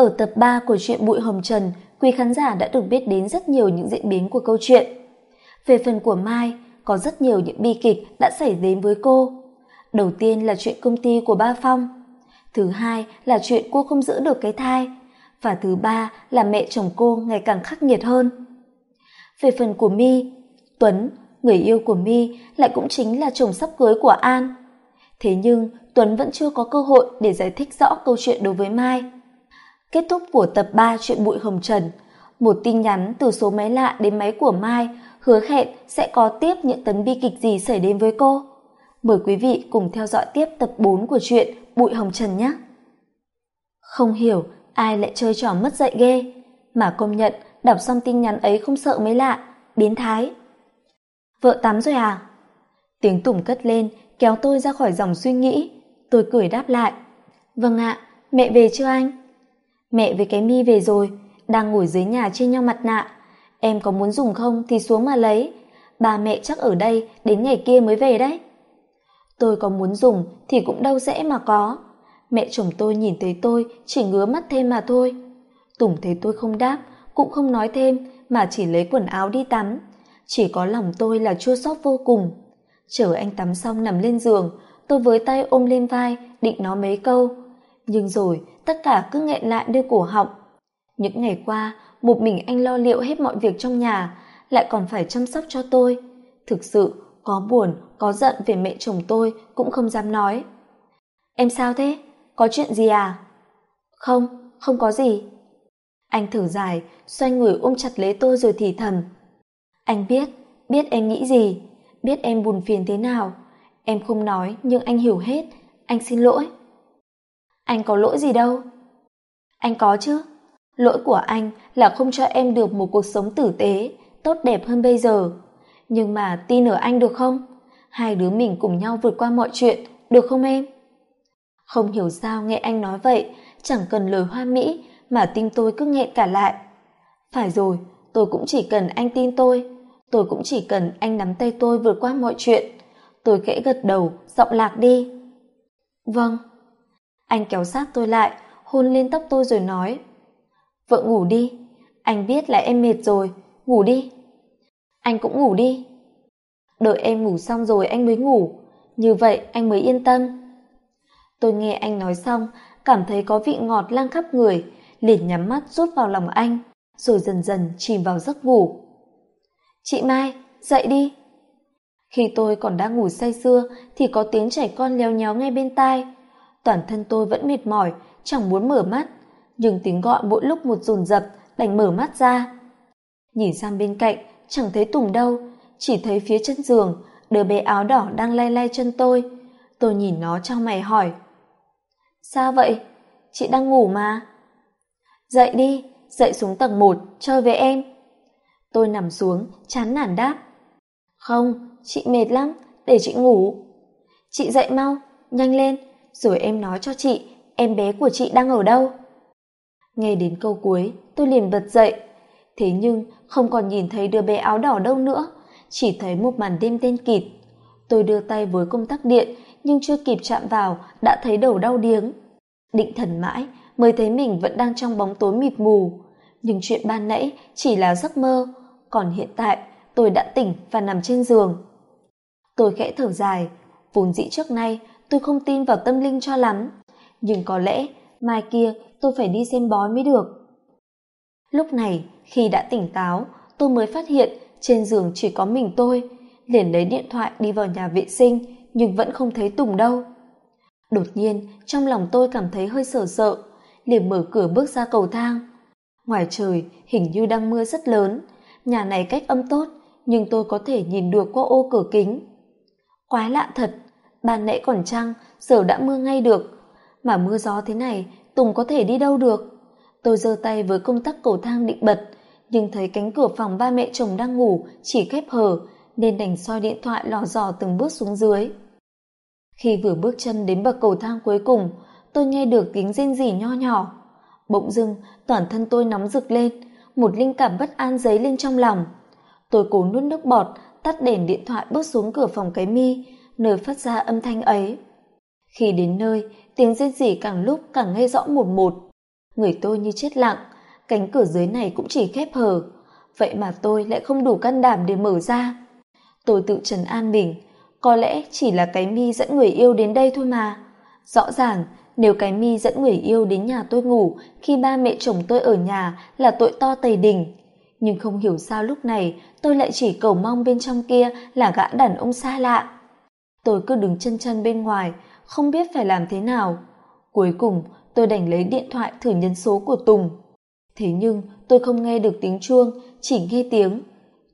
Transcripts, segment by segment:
Ở tập ba của truyện Bụi Hồng Trần, quý khán giả đã được biết đến rất nhiều những diễn biến của câu chuyện. Về phần của Mai, có rất nhiều những bi kịch đã xảy đến với cô. Đầu tiên là chuyện công ty của Ba Phong. Thứ hai là chuyện cô không giữ được cái thai. Và thứ ba là mẹ chồng cô ngày càng khắc nghiệt hơn. Về phần của My, Tuấn, người yêu của My lại cũng chính là chồng sắp cưới của An. Thế nhưng Tuấn vẫn chưa có cơ hội để giải thích rõ câu chuyện đối với Mai. Kết thúc của tập 3 chuyện bụi hồng trần, một tin nhắn từ số máy lạ đến máy của Mai hứa hẹn sẽ có tiếp những tấn bi kịch gì xảy đến với cô. Mời quý vị cùng theo dõi tiếp tập 4 của chuyện Bụi Hồng Trần nhé. Không hiểu ai lại chơi trò mất dạy ghê, mà công nhận đọc xong tin nhắn ấy không sợ mới lạ, biến thái. Vợ tắm rồi à? Tiếng tùng cất lên, kéo tôi ra khỏi dòng suy nghĩ. Tôi cười đáp lại. Vâng ạ, mẹ về chưa anh? Mẹ với cái mi về rồi, đang ngồi dưới nhà chia nhau mặt nạ. Em có muốn dùng không thì xuống mà lấy. Bà mẹ chắc ở đây đến ngày kia mới về đấy. Tôi có muốn dùng thì cũng đâu dễ mà có. Mẹ chồng tôi nhìn thấy tôi chỉ ngứa mắt thêm mà thôi. Tùng thấy tôi không đáp, cũng không nói thêm mà chỉ lấy quần áo đi tắm. Chỉ có lòng tôi là chua xót vô cùng. Chờ anh tắm xong nằm lên giường, tôi với tay ôm lên vai, định nói mấy câu. Nhưng rồi, tất cả cứ nghẹn lại đưa cổ họng. Những ngày qua, một mình anh lo liệu hết mọi việc trong nhà, lại còn phải chăm sóc cho tôi. Thực sự, có buồn, có giận về mẹ chồng tôi cũng không dám nói. Em sao thế? Có chuyện gì à? Không, không có gì. Anh thở dài, xoay người ôm chặt lấy tôi rồi thì thầm. Anh biết, biết em nghĩ gì, biết em buồn phiền thế nào. Em không nói nhưng anh hiểu hết, anh xin lỗi. Anh có lỗi gì đâu. Anh có chứ. Lỗi của anh là không cho em được một cuộc sống tử tế, tốt đẹp hơn bây giờ. Nhưng mà tin ở anh được không? Hai đứa mình cùng nhau vượt qua mọi chuyện, được không em? Không hiểu sao nghe anh nói vậy, chẳng cần lời hoa mỹ mà tim tôi cứ nghẹn cả lại. Phải rồi, tôi cũng chỉ cần anh tin tôi. Tôi cũng chỉ cần anh nắm tay tôi vượt qua mọi chuyện. Tôi khẽ gật đầu, giọng lạc đi. Vâng. Anh kéo sát tôi lại, hôn lên tóc tôi rồi nói. Vợ ngủ đi. Anh biết là em mệt rồi, ngủ đi. Anh cũng ngủ đi. Đợi em ngủ xong rồi anh mới ngủ. Như vậy anh mới yên tâm. Tôi nghe anh nói xong, cảm thấy có vị ngọt lan khắp người, liền nhắm mắt rút vào lòng anh, rồi dần dần chìm vào giấc ngủ. Chị Mai, dậy đi. Khi tôi còn đang ngủ say sưa thì có tiếng trẻ con léo nhéo ngay bên tai. Toàn thân tôi vẫn mệt mỏi, chẳng muốn mở mắt, nhưng tiếng gọi mỗi lúc một dồn dập đành mở mắt ra. Nhìn sang bên cạnh, chẳng thấy Tùng đâu, chỉ thấy phía chân giường, đứa bé áo đỏ đang lay lay chân tôi. Tôi nhìn nó trong mày hỏi. Sao vậy? Chị đang ngủ mà. Dậy đi, dậy xuống tầng một, chơi với em. Tôi nằm xuống, chán nản đáp. Không, chị mệt lắm, để chị ngủ. Chị dậy mau, nhanh lên, rồi em nói cho chị, em bé của chị đang ở đâu. Nghe đến câu cuối, tôi liền bật dậy. Thế nhưng không còn nhìn thấy đứa bé áo đỏ đâu nữa, chỉ thấy một màn đêm đen kịt. Tôi đưa tay với công tắc điện, nhưng chưa kịp chạm vào, đã thấy đầu đau điếng. Định thần mãi, mới thấy mình vẫn đang trong bóng tối mịt mù. Nhưng chuyện ban nãy chỉ là giấc mơ, còn hiện tại tôi đã tỉnh và nằm trên giường. Tôi khẽ thở dài, vốn dĩ trước nay tôi không tin vào tâm linh cho lắm, nhưng có lẽ mai kia tôi phải đi xem bói mới được. Lúc này, khi đã tỉnh táo, tôi mới phát hiện trên giường chỉ có mình tôi, liền lấy điện thoại đi vào nhà vệ sinh nhưng vẫn không thấy Tùng đâu. Đột nhiên, trong lòng tôi cảm thấy hơi sợ sợ, liền mở cửa bước ra cầu thang. Ngoài trời, hình như đang mưa rất lớn, nhà này cách âm tốt, nhưng tôi có thể nhìn được qua ô cửa kính. Quái lạ thật, ban nãy còn trăng, giờ đã mưa ngay được. Mà mưa gió thế này, Tùng có thể đi đâu được? Tôi giơ tay với công tắc cầu thang định bật, nhưng thấy cánh cửa phòng ba mẹ chồng đang ngủ chỉ khép hờ, nên đành soi điện thoại lò dò từng bước xuống dưới. Khi vừa bước chân đến bậc cầu thang cuối cùng, tôi nghe được tiếng rên rỉ nho nhỏ. Bỗng dưng, toàn thân tôi nóng rực lên, một linh cảm bất an dấy lên trong lòng. Tôi cố nuốt nước bọt, tắt đèn điện thoại bước xuống cửa phòng cái mi, nơi phát ra âm thanh ấy. Khi đến nơi, tiếng rên rỉ càng lúc càng nghe rõ một một. người tôi như chết lặng cánh cửa dưới này cũng chỉ khép hờ. Vậy mà tôi lại không đủ can đảm để mở ra. Tôi tự trấn an mình có lẽ chỉ là cái mi dẫn người yêu đến đây thôi mà. Rõ ràng nếu cái mi dẫn người yêu đến nhà tôi ngủ khi ba mẹ chồng tôi ở nhà là tội to tày đình. Nhưng không hiểu sao lúc này tôi lại chỉ cầu mong bên trong kia là gã đàn ông xa lạ tôi cứ đứng chân chân bên ngoài, không biết phải làm thế nào. Cuối cùng, tôi đành lấy điện thoại thử nhân số của tùng. Thế nhưng, tôi không nghe được tiếng chuông, chỉ nghe tiếng.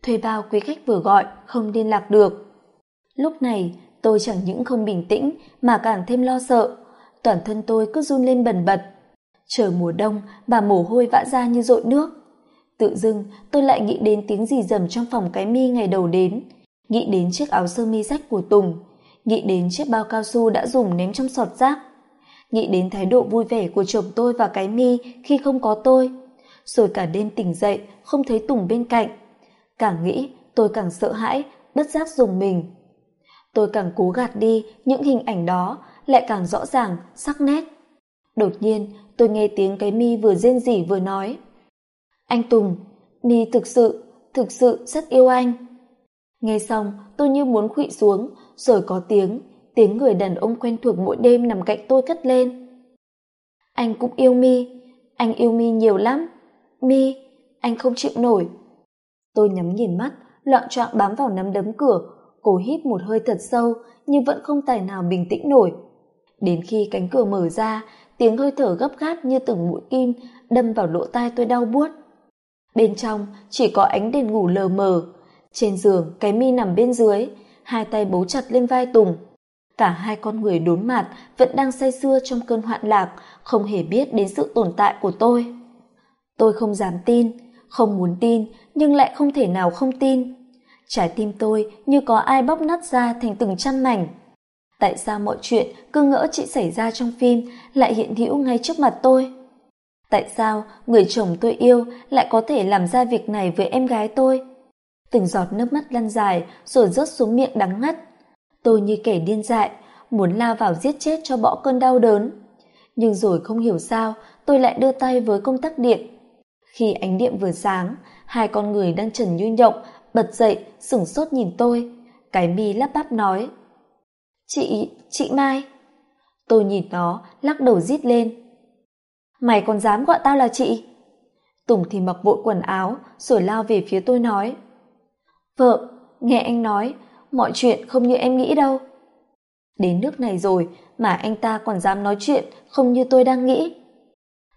Thuê bao quý khách vừa gọi, không liên lạc được. Lúc này, tôi chẳng những không bình tĩnh, mà càng thêm lo sợ. Toàn thân tôi cứ run lên bần bật. Trời mùa đông và mồ hôi vã ra như dội nước. Tự dưng, tôi lại nghĩ đến tiếng gì rầm trong phòng cái mi ngày đầu đến. Nghĩ đến chiếc áo sơ mi rách của tùng nghĩ đến chiếc bao cao su đã dùng ném trong sọt rác. Nghĩ đến thái độ vui vẻ của chồng tôi và cái mi khi không có tôi. Rồi cả đêm tỉnh dậy, không thấy tùng bên cạnh. Càng nghĩ, tôi càng sợ hãi, bất giác dùng mình. Tôi càng cố gạt đi những hình ảnh đó, lại càng rõ ràng, sắc nét. Đột nhiên, tôi nghe tiếng cái mi vừa rên rỉ vừa nói. Anh tùng, mi thực sự thực sự rất yêu anh. Nghe xong, tôi như muốn khuỵu xuống rồi có tiếng tiếng người đàn ông quen thuộc mỗi đêm nằm cạnh tôi cất lên. Anh cũng yêu mi, anh yêu mi nhiều lắm. Mi, anh không chịu nổi. Tôi nhắm nhìn mắt, loạn trọn bám vào nắm đấm cửa, cố hít một hơi thật sâu, nhưng vẫn không tài nào bình tĩnh nổi. Đến khi cánh cửa mở ra, tiếng hơi thở gấp gáp như từng mũi kim đâm vào lỗ tai tôi đau buốt. Bên trong chỉ có ánh đèn ngủ lờ mờ. Trên giường, cái mi nằm bên dưới hai tay bấu chặt lên vai tùng. Cả hai con người đốn mặt vẫn đang say sưa trong cơn hoạn lạc, không hề biết đến sự tồn tại của tôi. Tôi không dám tin, không muốn tin, nhưng lại không thể nào không tin. Trái tim tôi như có ai bóc nát ra thành từng trăm mảnh. Tại sao mọi chuyện cứ ngỡ chị xảy ra trong phim lại hiện hữu ngay trước mặt tôi? Tại sao người chồng tôi yêu lại có thể làm ra việc này với em gái tôi? Từng giọt nước mắt lăn dài rồi rớt xuống miệng đắng ngắt. Tôi như kẻ điên dại, muốn lao vào giết chết cho bỏ cơn đau đớn. Nhưng rồi không hiểu sao, tôi lại đưa tay với công tắc điện. Khi ánh điện vừa sáng, hai con người đang trần như nhộng, bật dậy, sửng sốt nhìn tôi. Cái mi lắp bắp nói, chị chị mai. Tôi nhìn nó, lắc đầu rít lên. Mày còn dám gọi tao là chị? Tùng thì mặc vội quần áo, rồi lao về phía tôi nói vợ, nghe anh nói, mọi chuyện không như em nghĩ đâu. Đến nước này rồi mà anh ta còn dám nói chuyện không như tôi đang nghĩ.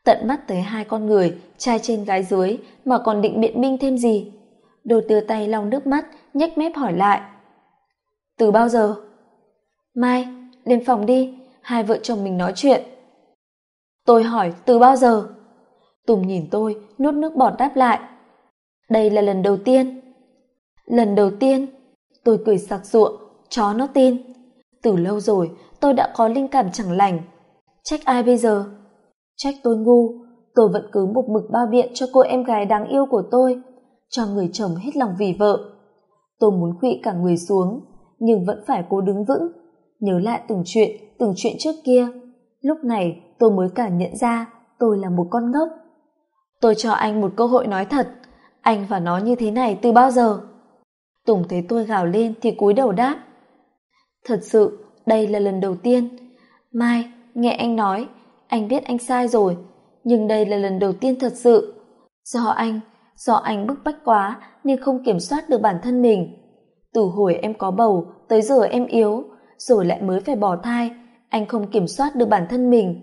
Tận mắt tới hai con người trai trên gái dưới mà còn định biện minh thêm gì. Đôi đưa tay lau nước mắt, nhếch mép hỏi lại. Từ bao giờ? Mai, lên phòng đi, hai vợ chồng mình nói chuyện. Tôi hỏi, từ bao giờ? Tùng nhìn tôi, nuốt nước bọt đáp lại. Đây là lần đầu tiên lần đầu tiên, tôi cười sặc sụa, chó nó tin. Từ lâu rồi, tôi đã có linh cảm chẳng lành. Trách ai bây giờ? Trách tôi ngu, tôi vẫn cứ một mực bao biện cho cô em gái đáng yêu của tôi, cho người chồng hết lòng vì vợ. Tôi muốn khuỵ cả người xuống, nhưng vẫn phải cố đứng vững, nhớ lại từng chuyện từng chuyện trước kia. Lúc này, tôi mới cảm nhận ra tôi là một con ngốc. Tôi cho anh một cơ hội nói thật, anh và nó như thế này từ bao giờ? Tùng thấy tôi gào lên thì cúi đầu đáp. Thật sự, đây là lần đầu tiên. Mai, nghe anh nói, anh biết anh sai rồi, nhưng đây là lần đầu tiên thật sự. Do anh do anh bức bách quá nên không kiểm soát được bản thân mình. Từ hồi em có bầu tới giờ em yếu, rồi lại mới phải bỏ thai, anh không kiểm soát được bản thân mình.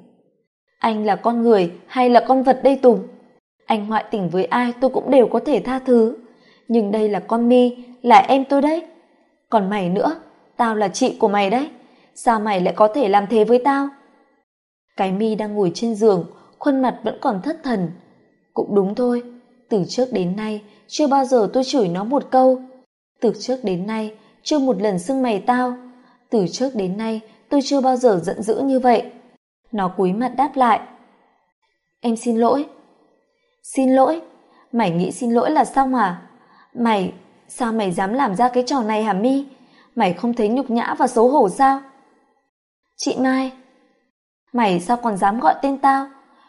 Anh là con người hay là con vật đây tùng? Anh ngoại tình với ai tôi cũng đều có thể tha thứ, nhưng đây là con mi là em tôi đấy. Còn mày nữa, tao là chị của mày đấy. Sao mày lại có thể làm thế với tao? Cái mi đang ngồi trên giường, khuôn mặt vẫn còn thất thần. Cũng đúng thôi, từ trước đến nay, chưa bao giờ tôi chửi nó một câu. Từ trước đến nay, chưa một lần xưng mày tao. Từ trước đến nay, tôi chưa bao giờ giận dữ như vậy. Nó cúi mặt đáp lại. Em xin lỗi. Xin lỗi? Mày nghĩ xin lỗi là xong à? Mày sao mày dám làm ra cái trò này hả mi? Mày không thấy nhục nhã và xấu hổ sao? Chị mai, mày sao còn dám gọi tên tao?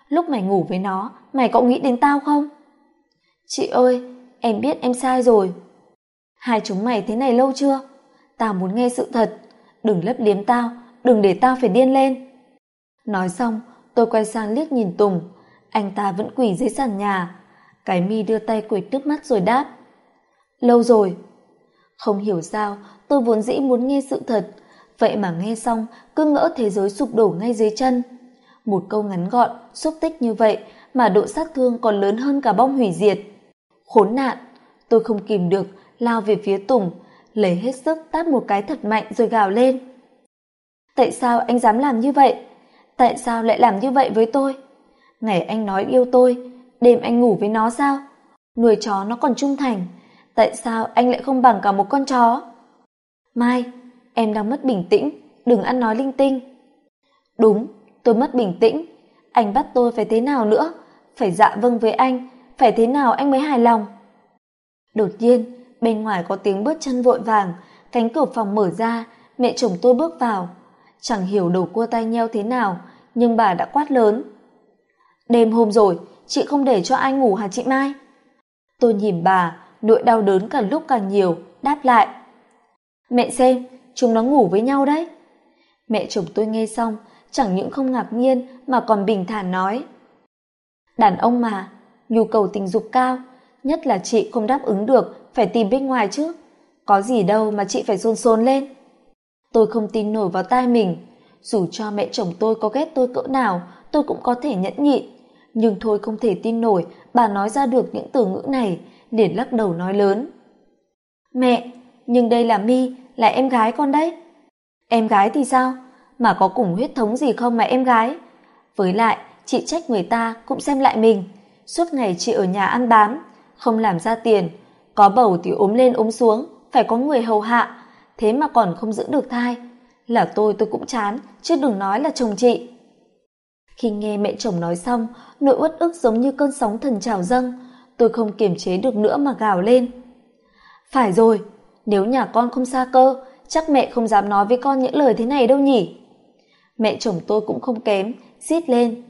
Lúc mày ngủ với nó, mày có nghĩ đến tao không? Chị ơi, em biết em sai rồi. Hai chúng mày thế này lâu chưa? Tao muốn nghe sự thật. Đừng lấp liếm tao, đừng để tao phải điên lên. Nói xong, tôi quay sang liếc nhìn tùng. Anh ta vẫn quỳ dưới sàn nhà. Cái mi đưa tay quệt nước mắt rồi đáp lâu rồi. Không hiểu sao, tôi vốn dĩ muốn nghe sự thật. Vậy mà nghe xong, cứ ngỡ thế giới sụp đổ ngay dưới chân. Một câu ngắn gọn, xúc tích như vậy mà độ sát thương còn lớn hơn cả bom hủy diệt. Khốn nạn, tôi không kìm được, lao về phía tùng, lấy hết sức tát một cái thật mạnh rồi gào lên. Tại sao anh dám làm như vậy? Tại sao lại làm như vậy với tôi? Ngày anh nói yêu tôi, đêm anh ngủ với nó sao? Nuôi chó nó còn trung thành tại sao anh lại không bằng cả một con chó? Mai, em đang mất bình tĩnh, đừng ăn nói linh tinh. Đúng, tôi mất bình tĩnh. Anh bắt tôi phải thế nào nữa? Phải dạ vâng với anh, phải thế nào anh mới hài lòng? Đột nhiên, bên ngoài có tiếng bước chân vội vàng, cánh cửa phòng mở ra, mẹ chồng tôi bước vào. Chẳng hiểu đầu cua tay nheo thế nào, nhưng bà đã quát lớn. Đêm hôm rồi, chị không để cho anh ngủ hả chị mai? Tôi nhìn bà nỗi đau đớn càng lúc càng nhiều, đáp lại. Mẹ xem, chúng nó ngủ với nhau đấy. Mẹ chồng tôi nghe xong, chẳng những không ngạc nhiên mà còn bình thản nói. Đàn ông mà, nhu cầu tình dục cao, nhất là chị không đáp ứng được, phải tìm bên ngoài chứ. Có gì đâu mà chị phải xôn xôn lên. Tôi không tin nổi vào tai mình. Dù cho mẹ chồng tôi có ghét tôi cỡ nào, tôi cũng có thể nhẫn nhịn. Nhưng thôi không thể tin nổi, bà nói ra được những từ ngữ này liền lắc đầu nói lớn. Mẹ, nhưng đây là mi, là em gái con đấy. Em gái thì sao? Mà có cùng huyết thống gì không mà em gái? Với lại, chị trách người ta cũng xem lại mình. Suốt ngày chị ở nhà ăn bám, không làm ra tiền. Có bầu thì ốm lên ốm xuống, phải có người hầu hạ. Thế mà còn không giữ được thai. Là tôi tôi cũng chán, chứ đừng nói là chồng chị. Khi nghe mẹ chồng nói xong, nỗi uất ức giống như cơn sóng thần trào dâng tôi không kiềm chế được nữa mà gào lên. Phải rồi, nếu nhà con không xa cơ, chắc mẹ không dám nói với con những lời thế này đâu nhỉ? Mẹ chồng tôi cũng không kém rít lên.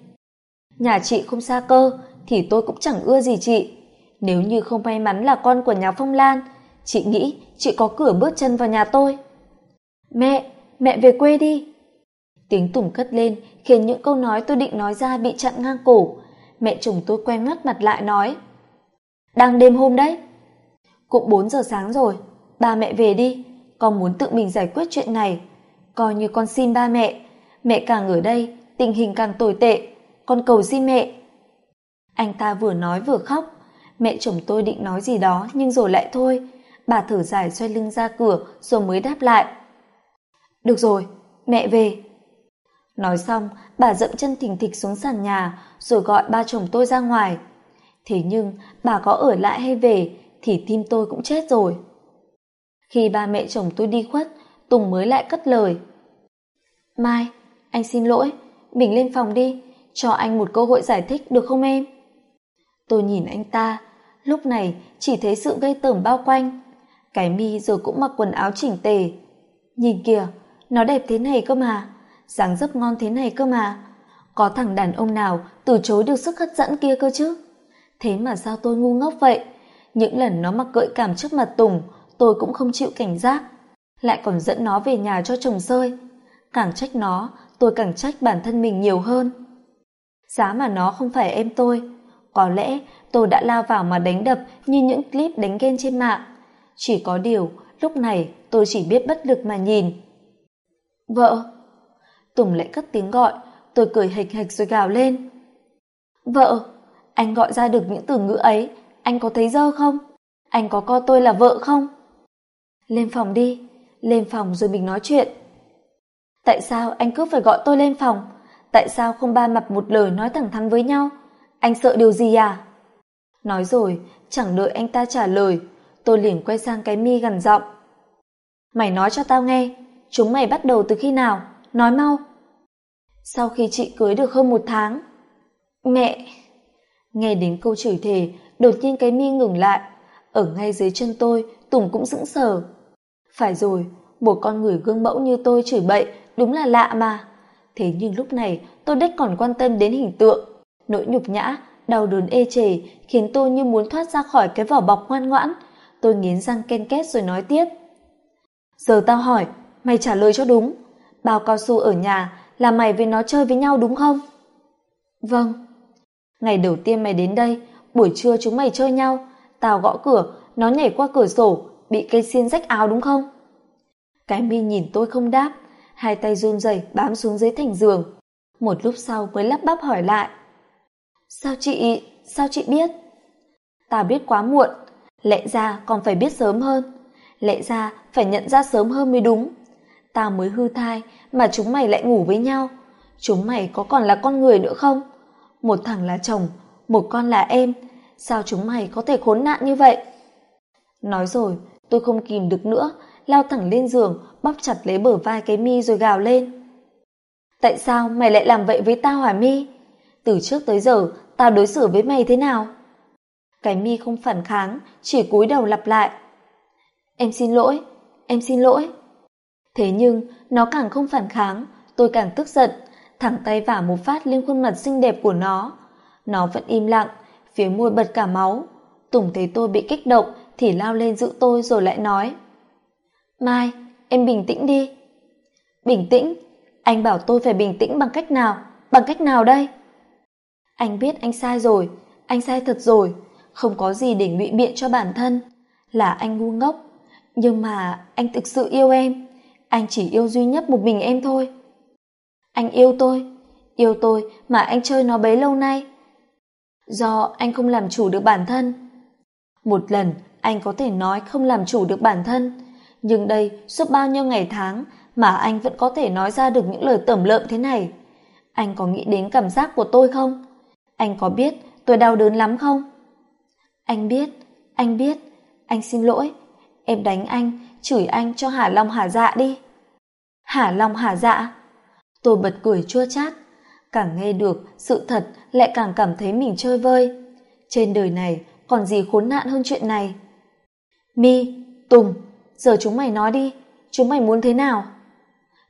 Nhà chị không xa cơ, thì tôi cũng chẳng ưa gì chị. Nếu như không may mắn là con của nhà phong lan, chị nghĩ chị có cửa bước chân vào nhà tôi. Mẹ mẹ về quê đi. Tiếng tùng cất lên khiến những câu nói tôi định nói ra bị chặn ngang cổ. Mẹ chồng tôi quay mắt mặt lại nói đang đêm hôm đấy. Cũng bốn giờ sáng rồi, ba mẹ về đi. Con muốn tự mình giải quyết chuyện này. Coi như con xin ba mẹ. Mẹ càng ở đây, tình hình càng tồi tệ. Con cầu xin mẹ. Anh ta vừa nói vừa khóc. Mẹ chồng tôi định nói gì đó, nhưng rồi lại thôi. Bà thở dài xoay lưng ra cửa, rồi mới đáp lại. Được rồi, mẹ về. Nói xong, bà dậm chân thình thịch xuống sàn nhà, rồi gọi ba chồng tôi ra ngoài thế nhưng, bà có ở lại hay về, thì tim tôi cũng chết rồi. Khi ba mẹ chồng tôi đi khuất, tùng mới lại cất lời. Mai, anh xin lỗi, mình lên phòng đi, cho anh một cơ hội giải thích được không em? Tôi nhìn anh ta, lúc này chỉ thấy sự gây tởm bao quanh. Cái mi giờ cũng mặc quần áo chỉnh tề. Nhìn kìa, nó đẹp thế này cơ mà, dáng dấp ngon thế này cơ mà. Có thằng đàn ông nào từ chối được sức hấp dẫn kia cơ chứ? Thế mà sao tôi ngu ngốc vậy? Những lần nó mặc gợi cảm trước mặt tùng, tôi cũng không chịu cảnh giác. Lại còn dẫn nó về nhà cho chồng sơi. Càng trách nó, tôi càng trách bản thân mình nhiều hơn. Giá mà nó không phải em tôi. Có lẽ tôi đã lao vào mà đánh đập như những clip đánh ghen trên mạng. Chỉ có điều, lúc này tôi chỉ biết bất lực mà nhìn. Vợ! Tùng lại cất tiếng gọi, tôi cười hịch hịch rồi gào lên. Vợ! Anh gọi ra được những từ ngữ ấy. Anh có thấy dơ không? Anh có coi tôi là vợ không? Lên phòng đi. Lên phòng rồi mình nói chuyện. Tại sao anh cứ phải gọi tôi lên phòng? Tại sao không ba mặt một lời nói thẳng thắn với nhau? Anh sợ điều gì à? Nói rồi, chẳng đợi anh ta trả lời, tôi liền quay sang cái mi gằn giọng. Mày nói cho tao nghe, chúng mày bắt đầu từ khi nào? Nói mau. Sau khi chị cưới được hơn một tháng, mẹ nghe đến câu chửi thề, đột nhiên cái mi ngừng lại. Ở ngay dưới chân tôi, tùng cũng sững sờ. Phải rồi, một con người gương mẫu như tôi chửi bậy đúng là lạ mà. Thế nhưng lúc này, tôi đếch còn quan tâm đến hình tượng. Nỗi nhục nhã, đau đớn ê chề khiến tôi như muốn thoát ra khỏi cái vỏ bọc ngoan ngoãn. Tôi nghiến răng ken két rồi nói tiếp. Giờ tao hỏi, mày trả lời cho đúng. Bao cao su ở nhà là mày với nó chơi với nhau đúng không? Vâng ngày đầu tiên mày đến đây, buổi trưa chúng mày chơi nhau, tao gõ cửa, nó nhảy qua cửa sổ, bị cây xiên rách áo đúng không? Cái mi nhìn tôi không đáp, hai tay run rẩy bám xuống dưới thành giường. Một lúc sau mới lắp bắp hỏi lại. Sao chị sao chị biết? Tao biết quá muộn, lẽ ra còn phải biết sớm hơn. Lẽ ra phải nhận ra sớm hơn mới đúng. Tao mới hư thai mà chúng mày lại ngủ với nhau. Chúng mày có còn là con người nữa không? Một thằng là chồng, một con là em. Sao chúng mày có thể khốn nạn như vậy? Nói rồi, tôi không kìm được nữa, lao thẳng lên giường, bóp chặt lấy bờ vai cái mi rồi gào lên. Tại sao mày lại làm vậy với tao hả mi? Từ trước tới giờ, tao đối xử với mày thế nào? Cái mi không phản kháng, chỉ cúi đầu lặp lại. Em xin lỗi, em xin lỗi. Thế nhưng, nó càng không phản kháng, tôi càng tức giận thẳng tay vả một phát lên khuôn mặt xinh đẹp của nó. Nó vẫn im lặng, phía môi bật cả máu. Tùng thấy tôi bị kích động thì lao lên giữ tôi rồi lại nói, mai, em bình tĩnh đi. Bình tĩnh? Anh bảo tôi phải bình tĩnh bằng cách nào? Bằng cách nào đây? Anh biết anh sai rồi, anh sai thật rồi. Không có gì để ngụy biện cho bản thân. Là anh ngu ngốc. Nhưng mà anh thực sự yêu em. Anh chỉ yêu duy nhất một mình em thôi anh yêu tôi yêu tôi mà anh chơi nó bấy lâu nay. Do anh không làm chủ được bản thân. Một lần, anh có thể nói không làm chủ được bản thân. Nhưng đây, suốt bao nhiêu ngày tháng mà anh vẫn có thể nói ra được những lời tẩm lợm thế này. Anh có nghĩ đến cảm giác của tôi không? Anh có biết tôi đau đớn lắm không? Anh biết anh biết. Anh xin lỗi. Em đánh anh, chửi anh cho hả lòng hả dạ đi. Hả lòng hả dạ? Tôi bật cười chua chát. Càng nghe được sự thật, lại càng cảm thấy mình chơi vơi. Trên đời này, còn gì khốn nạn hơn chuyện này? Mi, tùng, giờ chúng mày nói đi. Chúng mày muốn thế nào?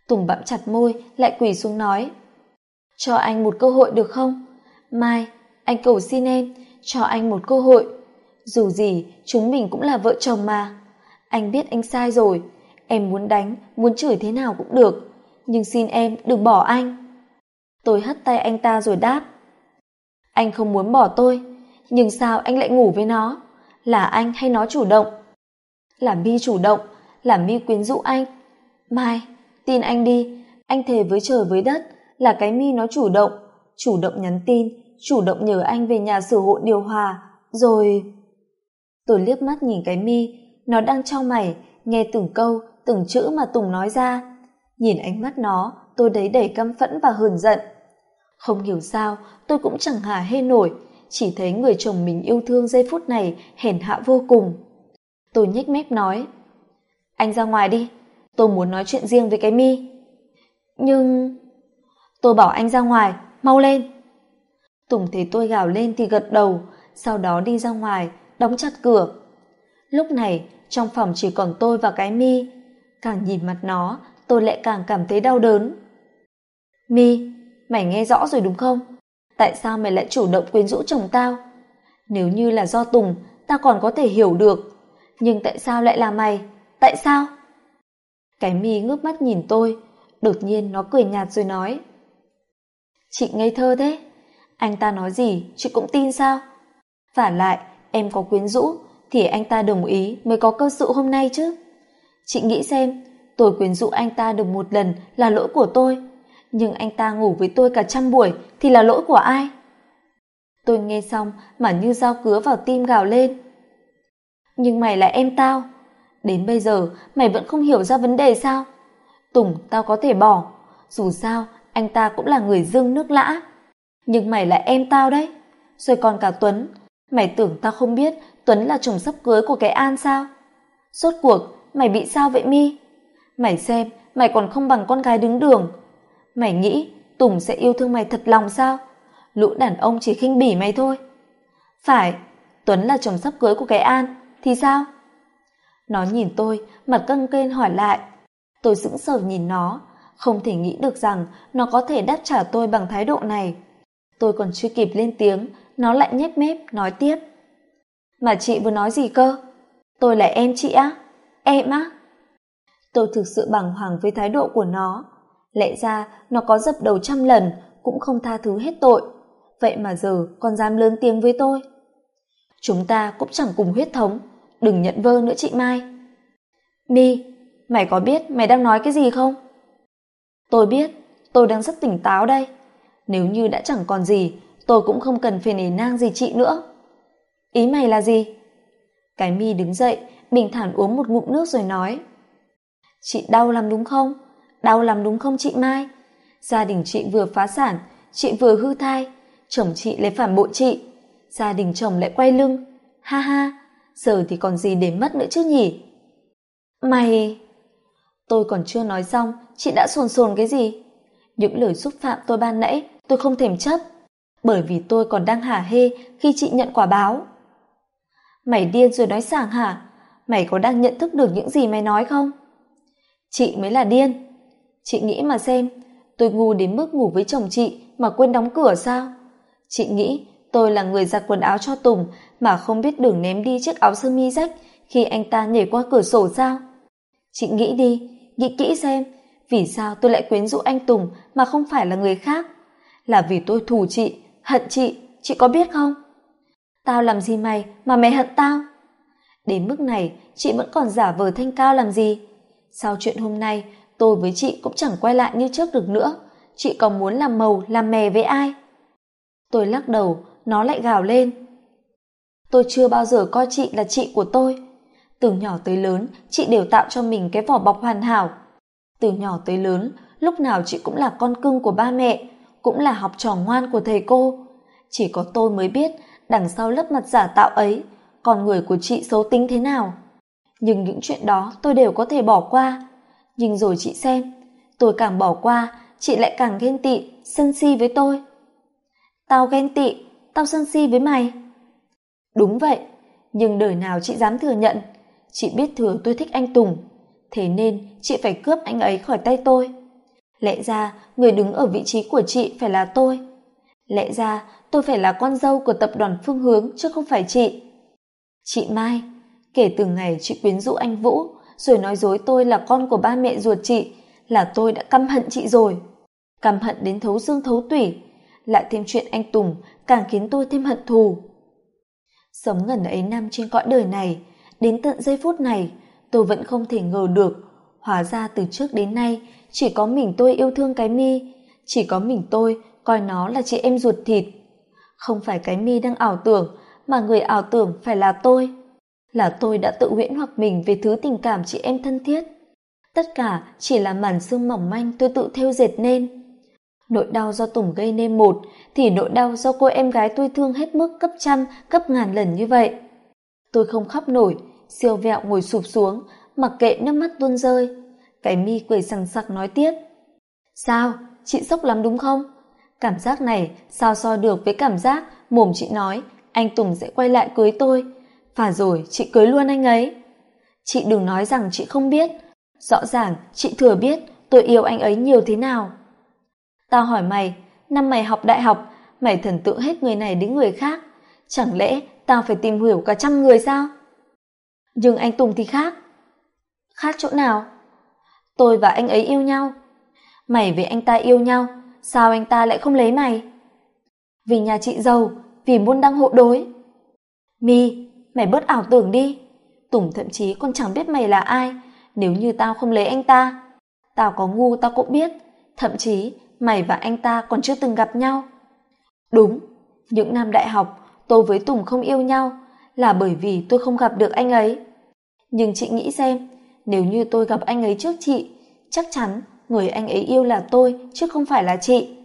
Tùng bặm chặt môi, lại quỳ xuống nói. Cho anh một cơ hội được không? Mai, anh cầu xin em, cho anh một cơ hội. Dù gì, chúng mình cũng là vợ chồng mà. Anh biết anh sai rồi. Em muốn đánh, muốn chửi thế nào cũng được nhưng xin em, đừng bỏ anh. Tôi hất tay anh ta rồi đáp. Anh không muốn bỏ tôi, nhưng sao anh lại ngủ với nó? Là anh hay nó chủ động? Là mi chủ động, là mi quyến rũ anh. Mai, tin anh đi. Anh thề với trời với đất là cái mi nó chủ động. Chủ động nhắn tin, chủ động nhờ anh về nhà sửa hộ điều hòa. Rồi tôi liếc mắt nhìn cái mi nó đang trao mày, nghe từng câu, từng chữ mà tùng nói ra nhìn ánh mắt nó, tôi thấy đầy căm phẫn và hờn giận. Không hiểu sao, tôi cũng chẳng hả hê nổi, chỉ thấy người chồng mình yêu thương giây phút này hèn hạ vô cùng. Tôi nhếch mép nói, anh ra ngoài đi, tôi muốn nói chuyện riêng với cái mi. Nhưng tôi bảo anh ra ngoài, mau lên. Tùng thấy tôi gào lên thì gật đầu, sau đó đi ra ngoài, đóng chặt cửa. Lúc này, trong phòng chỉ còn tôi và cái mi, càng nhìn mặt nó tôi lại càng cảm thấy đau đớn. Mi, mày nghe rõ rồi đúng không? Tại sao mày lại chủ động quyến rũ chồng tao? Nếu như là do tùng tao còn có thể hiểu được. Nhưng tại sao lại là mày? Tại sao? Cái mi ngước mắt nhìn tôi, đột nhiên nó cười nhạt rồi nói. Chị ngây thơ thế. Anh ta nói gì, chị cũng tin sao? Vả lại, em có quyến rũ, thì anh ta đồng ý mới có cơ sự hôm nay chứ. Chị nghĩ xem tôi quyến rũ anh ta được một lần là lỗi của tôi. Nhưng anh ta ngủ với tôi cả trăm buổi thì là lỗi của ai? Tôi nghe xong mà như dao cứa vào tim gào lên. Nhưng mày là em tao. Đến bây giờ, mày vẫn không hiểu ra vấn đề sao? Tùng, tao có thể bỏ. Dù sao, anh ta cũng là người dưng nước lã. Nhưng mày là em tao đấy. Rồi còn cả tuấn. Mày tưởng tao không biết tuấn là chồng sắp cưới của cái an sao? Rốt cuộc, mày bị sao vậy mi? Mày xem, mày còn không bằng con gái đứng đường. Mày nghĩ tùng sẽ yêu thương mày thật lòng sao? Lũ đàn ông chỉ khinh bỉ mày thôi. Phải, tuấn là chồng sắp cưới của cái an, thì sao? Nó nhìn tôi, mặt căng kên hỏi lại. Tôi sững sờ nhìn nó, không thể nghĩ được rằng nó có thể đáp trả tôi bằng thái độ này. Tôi còn chưa kịp lên tiếng, nó lại nhếch mép, nói tiếp. Mà chị vừa nói gì cơ? Tôi là em chị á, em á tôi thực sự bàng hoàng với thái độ của nó. Lẽ ra, nó có dập đầu trăm lần, cũng không tha thứ hết tội. Vậy mà giờ còn dám lớn tiếng với tôi. Chúng ta cũng chẳng cùng huyết thống. Đừng nhận vơ nữa chị mai. Mi, mày có biết mày đang nói cái gì không? Tôi biết, tôi đang rất tỉnh táo đây. Nếu như đã chẳng còn gì, tôi cũng không cần phải nể nang gì chị nữa. Ý mày là gì? Cái mi đứng dậy, bình thản uống một ngụm nước rồi nói chị đau lắm đúng không? Đau lắm đúng không chị mai? Gia đình chị vừa phá sản, chị vừa hư thai. Chồng chị lấy phản bội chị. Gia đình chồng lại quay lưng. Ha ha, giờ thì còn gì để mất nữa chứ nhỉ? Mày, tôi còn chưa nói xong, chị đã sồn sồn cái gì? Những lời xúc phạm tôi ban nãy, tôi không thèm chấp. Bởi vì tôi còn đang hả hê khi chị nhận quả báo. Mày điên rồi nói sảng hả? Mày có đang nhận thức được những gì mày nói không? Chị mới là điên. Chị nghĩ mà xem, tôi ngu đến mức ngủ với chồng chị mà quên đóng cửa sao? Chị nghĩ tôi là người giặt quần áo cho tùng mà không biết đường ném đi chiếc áo sơ mi rách khi anh ta nhảy qua cửa sổ sao? Chị nghĩ đi, nghĩ kỹ xem, vì sao tôi lại quyến rũ anh tùng mà không phải là người khác? Là vì tôi thù chị, hận chị chị có biết không? Tao làm gì mày mà mày hận tao? Đến mức này, chị vẫn còn giả vờ thanh cao làm gì? Sau chuyện hôm nay, tôi với chị cũng chẳng quay lại như trước được nữa. Chị còn muốn làm màu, làm mè với ai? Tôi lắc đầu, nó lại gào lên. Tôi chưa bao giờ coi chị là chị của tôi. Từ nhỏ tới lớn, chị đều tạo cho mình cái vỏ bọc hoàn hảo. Từ nhỏ tới lớn, lúc nào chị cũng là con cưng của ba mẹ, cũng là học trò ngoan của thầy cô. Chỉ có tôi mới biết đằng sau lớp mặt giả tạo ấy, con người của chị xấu tính thế nào nhưng những chuyện đó tôi đều có thể bỏ qua. Nhưng rồi chị xem, tôi càng bỏ qua, chị lại càng ghen tị, sân si với tôi. Tao ghen tị, tao sân si với mày. Đúng vậy, nhưng đời nào chị dám thừa nhận? Chị biết thừa tôi thích anh tùng, thế nên chị phải cướp anh ấy khỏi tay tôi. Lẽ ra, người đứng ở vị trí của chị phải là tôi. Lẽ ra, tôi phải là con dâu của tập đoàn phương hướng chứ không phải chị. Chị mai kể từ ngày chị quyến rũ anh vũ, rồi nói dối tôi là con của ba mẹ ruột chị, là tôi đã căm hận chị rồi. Căm hận đến thấu xương thấu tủy, lại thêm chuyện anh tùng càng khiến tôi thêm hận thù. Sống ngần ấy năm trên cõi đời này, đến tận giây phút này, tôi vẫn không thể ngờ được, hóa ra từ trước đến nay chỉ có mình tôi yêu thương cái mi, chỉ có mình tôi coi nó là chị em ruột thịt. Không phải cái mi đang ảo tưởng mà người ảo tưởng phải là tôi là tôi đã tự huyễn hoặc mình về thứ tình cảm chị em thân thiết. Tất cả chỉ là màn xương mỏng manh tôi tự thêu dệt nên. Nỗi đau do tùng gây nên một, thì nỗi đau do cô em gái tôi thương hết mức cấp trăm cấp ngàn lần như vậy. Tôi không khóc nổi, siêu vẹo ngồi sụp xuống, mặc kệ nước mắt tuôn rơi. Cái mi cười sằng sặc nói tiếp. Sao, chị sốc lắm đúng không? Cảm giác này sao so được với cảm giác mồm chị nói, anh tùng sẽ quay lại cưới tôi và rồi, chị cưới luôn anh ấy. Chị đừng nói rằng chị không biết. Rõ ràng, chị thừa biết tôi yêu anh ấy nhiều thế nào. Tao hỏi mày, năm mày học đại học, mày thần tượng hết người này đến người khác. Chẳng lẽ tao phải tìm hiểu cả trăm người sao? Nhưng anh tùng thì khác. Khác chỗ nào? Tôi và anh ấy yêu nhau. Mày với anh ta yêu nhau, sao anh ta lại không lấy mày? Vì nhà chị giàu, vì môn đăng hộ đối. Mi mày bớt ảo tưởng đi. Tùng thậm chí còn chẳng biết mày là ai. Nếu như tao không lấy anh ta, tao có ngu tao cũng biết. Thậm chí, mày và anh ta còn chưa từng gặp nhau. Đúng, những năm đại học, tôi với tùng không yêu nhau là bởi vì tôi không gặp được anh ấy. Nhưng chị nghĩ xem, nếu như tôi gặp anh ấy trước chị, chắc chắn người anh ấy yêu là tôi chứ không phải là chị.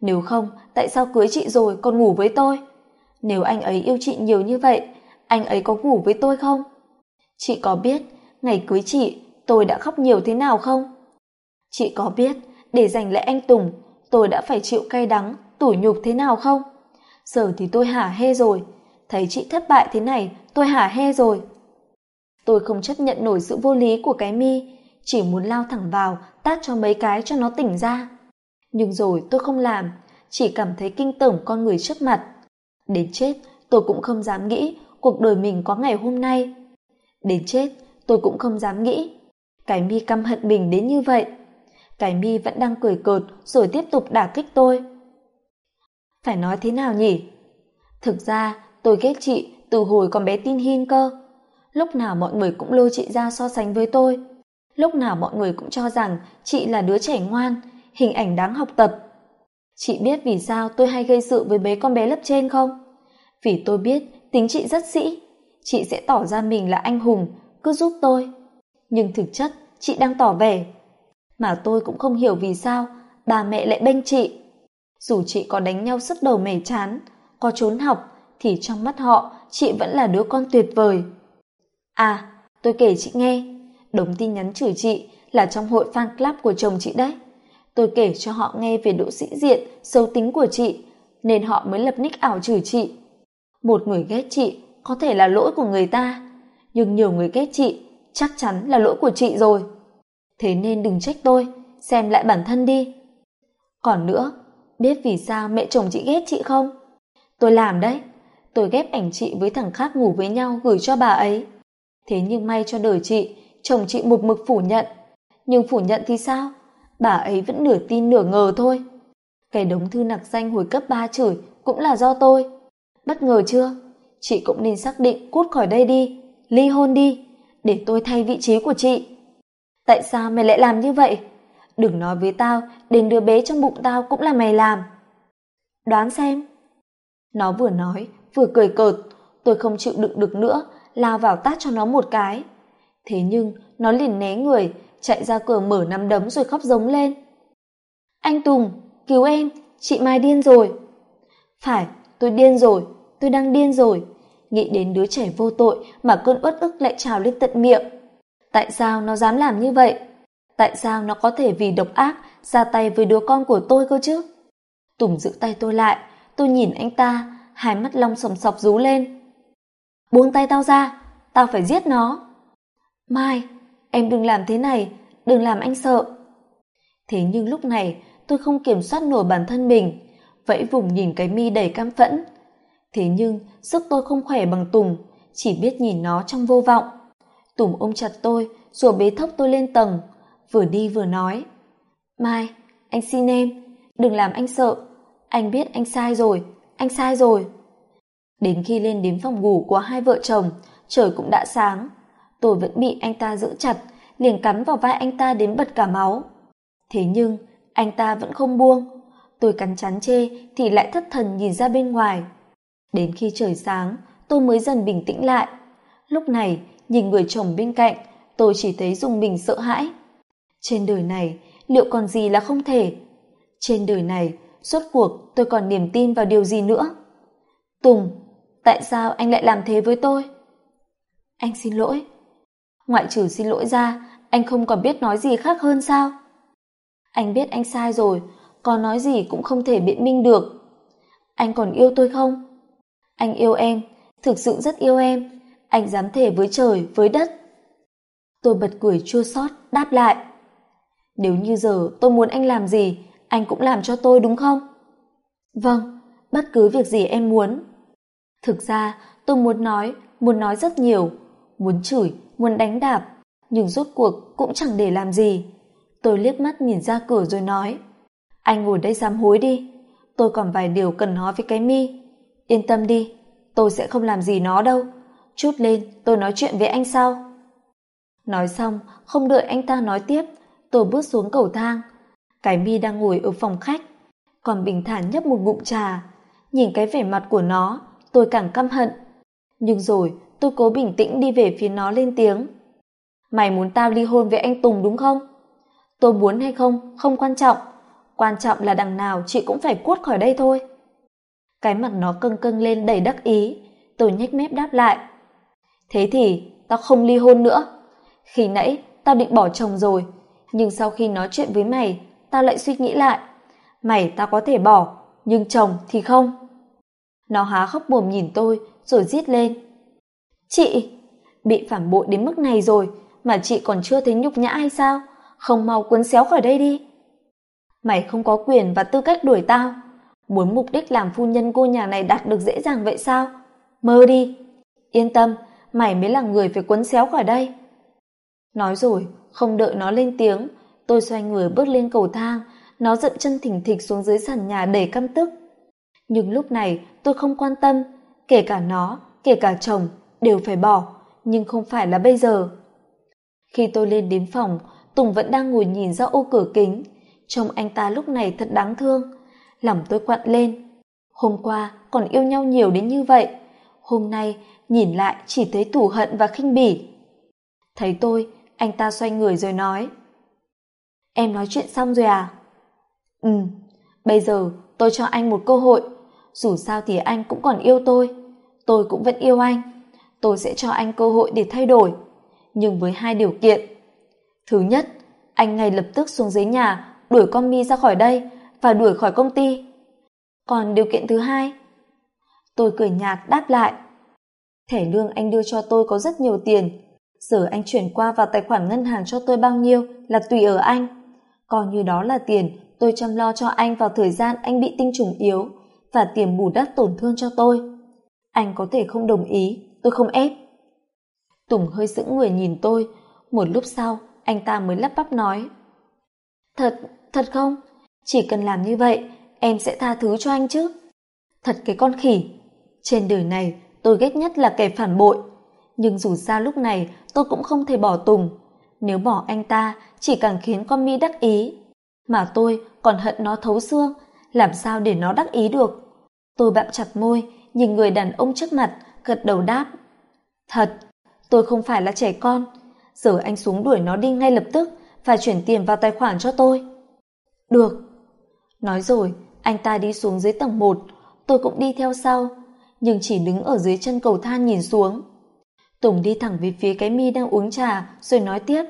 Nếu không, tại sao cưới chị rồi còn ngủ với tôi? Nếu anh ấy yêu chị nhiều như vậy anh ấy có ngủ với tôi không? Chị có biết ngày cưới chị tôi đã khóc nhiều thế nào không? Chị có biết để giành lại anh tùng tôi đã phải chịu cay đắng tủi nhục thế nào không? Giờ thì tôi hả hê rồi. Thấy chị thất bại thế này tôi hả hê rồi. Tôi không chấp nhận nổi sự vô lý của cái mi chỉ muốn lao thẳng vào tát cho mấy cái cho nó tỉnh ra. Nhưng rồi tôi không làm chỉ cảm thấy kinh tởm con người trước mặt. Đến chết, tôi cũng không dám nghĩ cuộc đời mình có ngày hôm nay. Đến chết, tôi cũng không dám nghĩ. Cái mi căm hận mình đến như vậy. Cái mi vẫn đang cười cợt rồi tiếp tục đả kích tôi. Phải nói thế nào nhỉ? Thực ra, tôi ghét chị từ hồi còn bé tin hin cơ. Lúc nào mọi người cũng lôi chị ra so sánh với tôi. Lúc nào mọi người cũng cho rằng chị là đứa trẻ ngoan, hình ảnh đáng học tập. Chị biết vì sao tôi hay gây sự với mấy con bé lớp trên không? Vì tôi biết tính chị rất sĩ. Chị sẽ tỏ ra mình là anh hùng, cứ giúp tôi. Nhưng thực chất, chị đang tỏ vẻ. Mà tôi cũng không hiểu vì sao bà mẹ lại bênh chị. Dù chị có đánh nhau sức đầu mẻ chán, có trốn học, thì trong mắt họ chị vẫn là đứa con tuyệt vời. À, tôi kể chị nghe, đống tin nhắn chửi chị là trong hội fan club của chồng chị đấy. Tôi kể cho họ nghe về độ sĩ diện, xấu tính của chị, nên họ mới lập nick ảo chửi chị. Một người ghét chị có thể là lỗi của người ta, nhưng nhiều người ghét chị chắc chắn là lỗi của chị rồi. Thế nên đừng trách tôi, xem lại bản thân đi. Còn nữa, biết vì sao mẹ chồng chị ghét chị không? Tôi làm đấy, tôi ghép ảnh chị với thằng khác ngủ với nhau gửi cho bà ấy. Thế nhưng may cho đời chị, chồng chị một mực phủ nhận. Nhưng phủ nhận thì sao? Bà ấy vẫn nửa tin nửa ngờ thôi. Cái đống thư nặc danh hồi cấp ba chửi cũng là do tôi. Bất ngờ chưa? Chị cũng nên xác định cút khỏi đây đi, ly hôn đi, để tôi thay vị trí của chị. Tại sao mày lại làm như vậy? Đừng nói với tao, đến đứa bé trong bụng tao cũng là mày làm. Đoán xem. Nó vừa nói, vừa cười cợt, tôi không chịu đựng được nữa, lao vào tát cho nó một cái. Thế nhưng, nó liền né người, chạy ra cửa mở nắm đấm rồi khóc giống lên. Anh Tùng, cứu em, chị Mai điên rồi. Phải, tôi điên rồi, tôi đang điên rồi. Nghĩ đến đứa trẻ vô tội mà cơn uất ức lại trào lên tận miệng. Tại sao nó dám làm như vậy? Tại sao nó có thể vì độc ác ra tay với đứa con của tôi cơ chứ? Tùng giữ tay tôi lại, tôi nhìn anh ta, hai mắt long sòng sọc rú lên. Buông tay tao ra, tao phải giết nó. Mai, em đừng làm thế này, đừng làm anh sợ. Thế nhưng lúc này tôi không kiểm soát nổi bản thân mình, vẫy vùng nhìn cái mi đầy cam phẫn. Thế nhưng sức tôi không khỏe bằng Tùng, chỉ biết nhìn nó trong vô vọng. Tùng ôm chặt tôi, rồi bế thốc tôi lên tầng, vừa đi vừa nói. Mai, anh xin em, đừng làm anh sợ. Anh biết anh sai rồi, anh sai rồi. Đến khi lên đến phòng ngủ của hai vợ chồng, trời cũng đã sáng. Tôi vẫn bị anh ta giữ chặt, liền cắn vào vai anh ta đến bật cả máu. Thế nhưng, anh ta vẫn không buông. Tôi cắn chán chê thì lại thất thần nhìn ra bên ngoài. Đến khi trời sáng, tôi mới dần bình tĩnh lại. Lúc này, nhìn người chồng bên cạnh, tôi chỉ thấy dùng mình sợ hãi. Trên đời này, liệu còn gì là không thể? Trên đời này, suốt cuộc tôi còn niềm tin vào điều gì nữa? Tùng, tại sao anh lại làm thế với tôi? Anh xin lỗi. Ngoại trừ xin lỗi ra, anh không còn biết nói gì khác hơn sao? Anh biết anh sai rồi, có nói gì cũng không thể biện minh được. Anh còn yêu tôi không? Anh yêu em, thực sự rất yêu em. Anh dám thể với trời, với đất. Tôi bật cười chua xót đáp lại. Nếu như giờ tôi muốn anh làm gì, anh cũng làm cho tôi đúng không? Vâng, bất cứ việc gì em muốn. Thực ra, tôi muốn nói, muốn nói rất nhiều. Muốn chửi, muốn đánh đạp, nhưng rốt cuộc cũng chẳng để làm gì. Tôi liếc mắt nhìn ra cửa rồi nói. Anh ngồi đây sám hối đi. Tôi còn vài điều cần nói với cái mi. Yên tâm đi, tôi sẽ không làm gì nó đâu. Chút lên, tôi nói chuyện với anh sau. Nói xong, không đợi anh ta nói tiếp, tôi bước xuống cầu thang. Cái mi đang ngồi ở phòng khách, còn bình thản nhấp một ngụm trà. Nhìn cái vẻ mặt của nó, tôi càng căm hận. Nhưng rồi, tôi cố bình tĩnh đi về phía nó lên tiếng. Mày muốn tao ly hôn với anh Tùng đúng không? Tôi muốn hay không, không quan trọng. Quan trọng là đằng nào chị cũng phải cuốt khỏi đây thôi. Cái mặt nó cưng cưng lên đầy đắc ý, tôi nhếch mép đáp lại. Thế thì, tao không ly hôn nữa. Khi nãy, tao định bỏ chồng rồi, nhưng sau khi nói chuyện với mày, tao lại suy nghĩ lại. Mày tao có thể bỏ, nhưng chồng thì không. Nó há khóc buồm nhìn tôi, rồi rít lên. Chị, bị phản bội đến mức này rồi, mà chị còn chưa thấy nhục nhã hay sao? Không mau cuốn xéo khỏi đây đi. Mày không có quyền và tư cách đuổi tao. muốn mục đích làm phu nhân cô nhà này đạt được dễ dàng vậy sao? Mơ đi. Yên tâm, mày mới là người phải quấn xéo khỏi đây. Nói rồi, không đợi nó lên tiếng, tôi xoay người bước lên cầu thang. Nó dậm chân thỉnh thịch xuống dưới sàn nhà đầy căm tức. Nhưng lúc này, tôi không quan tâm. Kể cả nó, kể cả chồng, đều phải bỏ. Nhưng không phải là bây giờ. Khi tôi lên đến phòng, tùng vẫn đang ngồi nhìn ra ô cửa kính trông anh ta lúc này thật đáng thương. Lòng tôi quặn lên. Hôm qua còn yêu nhau nhiều đến như vậy. Hôm nay nhìn lại chỉ thấy tủ hận và khinh bỉ. Thấy tôi, anh ta xoay người rồi nói. Em nói chuyện xong rồi à? Ừ bây giờ tôi cho anh một cơ hội. Dù sao thì anh cũng còn yêu tôi. Tôi cũng vẫn yêu anh. Tôi sẽ cho anh cơ hội để thay đổi. Nhưng với hai điều kiện. Thứ nhất, anh ngay lập tức xuống dưới nhà đuổi con mi ra khỏi đây và đuổi khỏi công ty. Còn điều kiện thứ hai, tôi cười nhạt đáp lại, thẻ lương anh đưa cho tôi có rất nhiều tiền, giờ anh chuyển qua vào tài khoản ngân hàng cho tôi bao nhiêu là tùy ở anh. Coi như đó là tiền tôi chăm lo cho anh vào thời gian anh bị tinh trùng yếu và tiền bù đắp tổn thương cho tôi. Anh có thể không đồng ý, tôi không ép. Tùng hơi sững người nhìn tôi, một lúc sau anh ta mới lắp bắp nói, thật thật không? Chỉ cần làm như vậy, em sẽ tha thứ cho anh chứ. Thật cái con khỉ. Trên đời này, tôi ghét nhất là kẻ phản bội. Nhưng dù sao lúc này, tôi cũng không thể bỏ tùng. Nếu bỏ anh ta, chỉ càng khiến con mi đắc ý. Mà tôi còn hận nó thấu xương, làm sao để nó đắc ý được? Tôi bạm chặt môi, nhìn người đàn ông trước mặt, gật đầu đáp. Thật, tôi không phải là trẻ con. Giờ anh xuống đuổi nó đi ngay lập tức và chuyển tiền vào tài khoản cho tôi được. Nói rồi, anh ta đi xuống dưới tầng một. Tôi cũng đi theo sau, nhưng chỉ đứng ở dưới chân cầu thang nhìn xuống. Tùng đi thẳng về phía cái mi đang uống trà, rồi nói tiếp.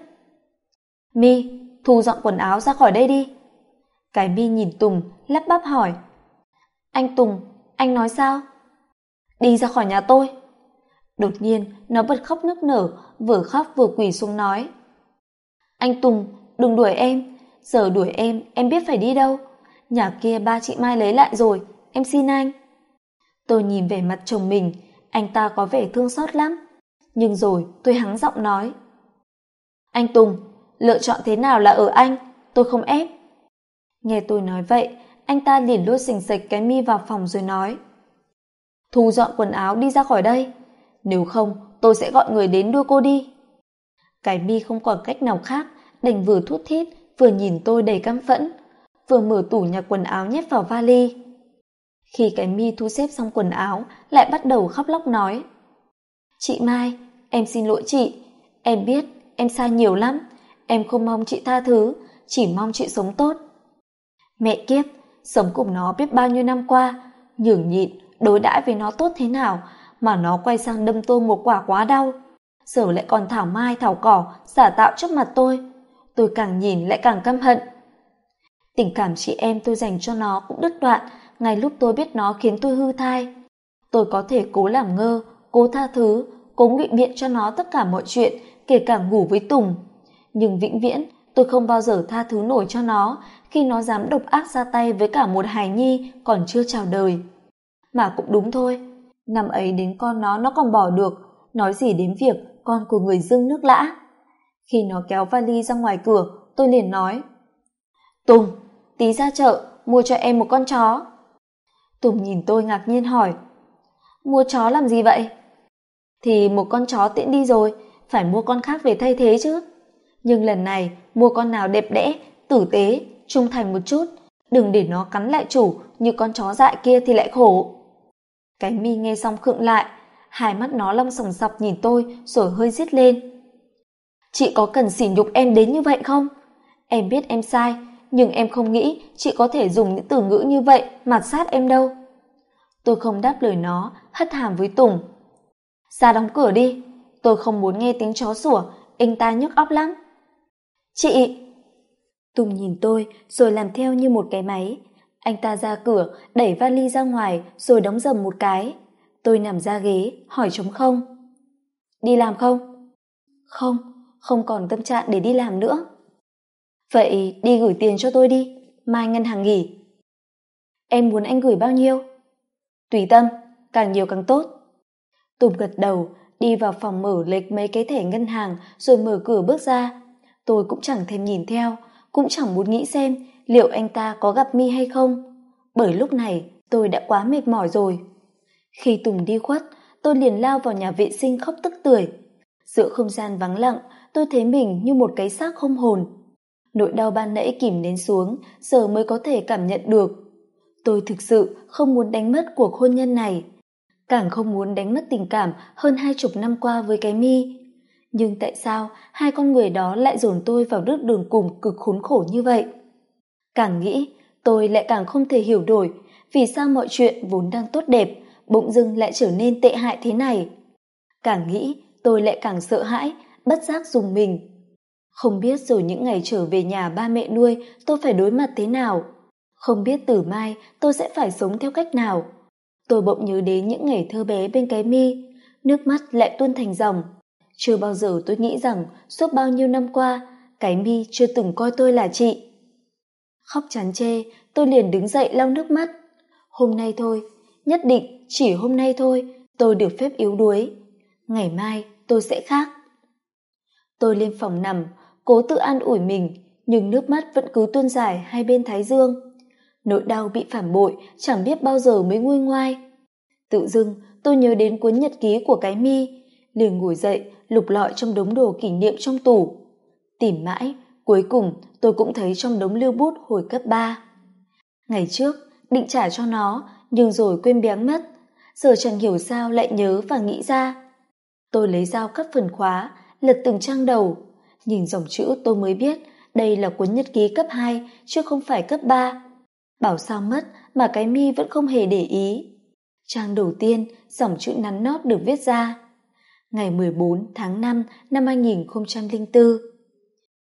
Mi, thu dọn quần áo ra khỏi đây đi. Cái mi nhìn tùng, lắp bắp hỏi. Anh tùng, anh nói sao? Đi ra khỏi nhà tôi. Đột nhiên, nó bật khóc nức nở, vừa khóc vừa quỳ xuống nói. Anh tùng, đừng đuổi em giờ đuổi em em biết phải đi đâu. Nhà kia ba chị mai lấy lại rồi, em xin anh. Tôi nhìn về mặt chồng mình, anh ta có vẻ thương xót lắm. Nhưng rồi, tôi hắng giọng nói. Anh tùng, lựa chọn thế nào là ở anh, tôi không ép. Nghe tôi nói vậy, anh ta liền lôi xình xịch cái mi vào phòng rồi nói. Thu dọn quần áo đi ra khỏi đây. Nếu không, tôi sẽ gọi người đến đưa cô đi. Cái mi không còn cách nào khác, đành vừa thút thít vừa nhìn tôi đầy căm phẫn, vừa mở tủ nhặt quần áo nhét vào vali. Khi cái mi thu xếp xong quần áo, lại bắt đầu khóc lóc nói, chị mai, em xin lỗi chị. Em biết em sai nhiều lắm. Em không mong chị tha thứ, chỉ mong chị sống tốt. Mẹ kiếp, sống cùng nó biết bao nhiêu năm qua, nhường nhịn, đối đãi với nó tốt thế nào mà nó quay sang đâm tôi một quả quá đau. Giờ lại còn thảo mai thảo cỏ, giả tạo trước mặt tôi tôi càng nhìn lại càng căm hận. Tình cảm chị em tôi dành cho nó cũng đứt đoạn, ngay lúc tôi biết nó khiến tôi hư thai. Tôi có thể cố làm ngơ, cố tha thứ, cố ngụy biện cho nó tất cả mọi chuyện, kể cả ngủ với tùng. Nhưng vĩnh viễn, tôi không bao giờ tha thứ nổi cho nó khi nó dám độc ác ra tay với cả một hài nhi còn chưa chào đời. Mà cũng đúng thôi, năm ấy đến con nó nó còn bỏ được. Nói gì đến việc con của người dưng nước lã? Khi nó kéo vali ra ngoài cửa, tôi liền nói, tùng, tí ra chợ, mua cho em một con chó. Tùng nhìn tôi ngạc nhiên hỏi, mua chó làm gì vậy? Thì một con chó tiễn đi rồi, phải mua con khác về thay thế chứ. Nhưng lần này, mua con nào đẹp đẽ, tử tế, trung thành một chút, đừng để nó cắn lại chủ như con chó dại kia thì lại khổ. Cái mi nghe xong khựng lại, hai mắt nó long sòng sọc nhìn tôi rồi hơi rít lên chị có cần sỉ nhục em đến như vậy không? Em biết em sai, nhưng em không nghĩ chị có thể dùng những từ ngữ như vậy mặt sát em đâu. Tôi không đáp lời nó, hất hàm với tùng. Ra đóng cửa đi, tôi không muốn nghe tiếng chó sủa, anh ta nhức óc lắm. Chị! Tùng nhìn tôi, rồi làm theo như một cái máy. Anh ta ra cửa, đẩy vali ra ngoài, rồi đóng dầm một cái. Tôi nằm ra ghế, hỏi trống không. Đi làm không? Không không còn tâm trạng để đi làm nữa. Vậy đi gửi tiền cho tôi đi, mai ngân hàng nghỉ. Em muốn anh gửi bao nhiêu? Tùy tâm, càng nhiều càng tốt. Tùng gật đầu, đi vào phòng mở lệch mấy cái thẻ ngân hàng rồi mở cửa bước ra. Tôi cũng chẳng thèm nhìn theo, cũng chẳng muốn nghĩ xem liệu anh ta có gặp mi hay không. Bởi lúc này, tôi đã quá mệt mỏi rồi. Khi tùng đi khuất, tôi liền lao vào nhà vệ sinh khóc tức tưởi. Giữa không gian vắng lặng tôi thấy mình như một cái xác không hồn. Nỗi đau ban nãy kìm nén xuống, giờ mới có thể cảm nhận được. Tôi thực sự không muốn đánh mất cuộc hôn nhân này. Càng không muốn đánh mất tình cảm hơn hai chục năm qua với cái mi. Nhưng tại sao hai con người đó lại dồn tôi vào bước đường cùng cực khốn khổ như vậy? Càng nghĩ, tôi lại càng không thể hiểu nổi vì sao mọi chuyện vốn đang tốt đẹp bỗng dưng lại trở nên tệ hại thế này. Càng nghĩ, tôi lại càng sợ hãi bất giác dùng mình. Không biết rồi những ngày trở về nhà ba mẹ nuôi, tôi phải đối mặt thế nào? Không biết từ mai tôi sẽ phải sống theo cách nào? Tôi bỗng nhớ đến những ngày thơ bé bên cái mi, nước mắt lại tuôn thành dòng. Chưa bao giờ tôi nghĩ rằng suốt bao nhiêu năm qua, cái mi chưa từng coi tôi là chị. Khóc chán chê, tôi liền đứng dậy lau nước mắt. Hôm nay thôi, nhất định chỉ hôm nay thôi, tôi được phép yếu đuối. Ngày mai tôi sẽ khác tôi lên phòng nằm, cố tự an ủi mình, nhưng nước mắt vẫn cứ tuôn dài hai bên thái dương. Nỗi đau bị phản bội, chẳng biết bao giờ mới nguôi ngoai. Tự dưng, tôi nhớ đến cuốn nhật ký của cái mi, liền ngồi dậy, lục lọi trong đống đồ kỷ niệm trong tủ. Tìm mãi, cuối cùng, tôi cũng thấy trong đống lưu bút hồi cấp ba. Ngày trước, định trả cho nó, nhưng rồi quên béng mất. Giờ chẳng hiểu sao lại nhớ và nghĩ ra. Tôi lấy dao cắt phần khóa lật từng trang đầu nhìn dòng chữ tôi mới biết đây là cuốn nhật ký cấp hai chứ không phải cấp ba bảo sao mất mà cái mi vẫn không hề để ý trang đầu tiên dòng chữ nắn nót được viết ra ngày 14 tháng 5 năm 2004.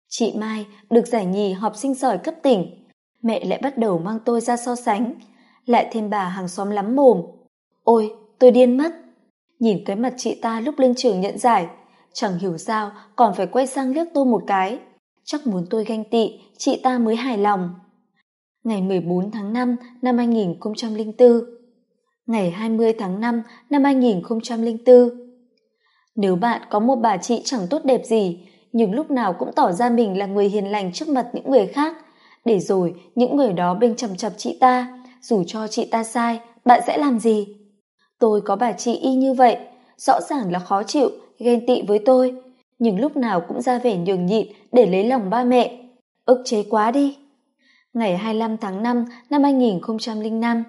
Chị Mai được giải nhì học sinh giỏi cấp tỉnh. Mẹ lại bắt đầu mang tôi ra so sánh. Lại thêm bà hàng xóm lắm mồm. Ôi, tôi điên mất. Nhìn cái mặt chị ta lúc lên trường nhận giải, chẳng hiểu sao còn phải quay sang liếc tôi một cái. Chắc muốn tôi ganh tị, chị ta mới hài lòng. Ngày 14 tháng 5 năm 2004 Ngày 20 tháng 5 năm 2004 nếu bạn có một bà chị chẳng tốt đẹp gì nhưng lúc nào cũng tỏ ra mình là người hiền lành trước mặt những người khác để rồi những người đó bên chằm chập chị ta dù cho chị ta sai bạn sẽ làm gì tôi có bà chị y như vậy rõ ràng là khó chịu ghen tị với tôi, nhưng lúc nào cũng ra vẻ nhường nhịn để lấy lòng ba mẹ. Ức chế quá đi. Ngày 25 tháng 5 năm 2005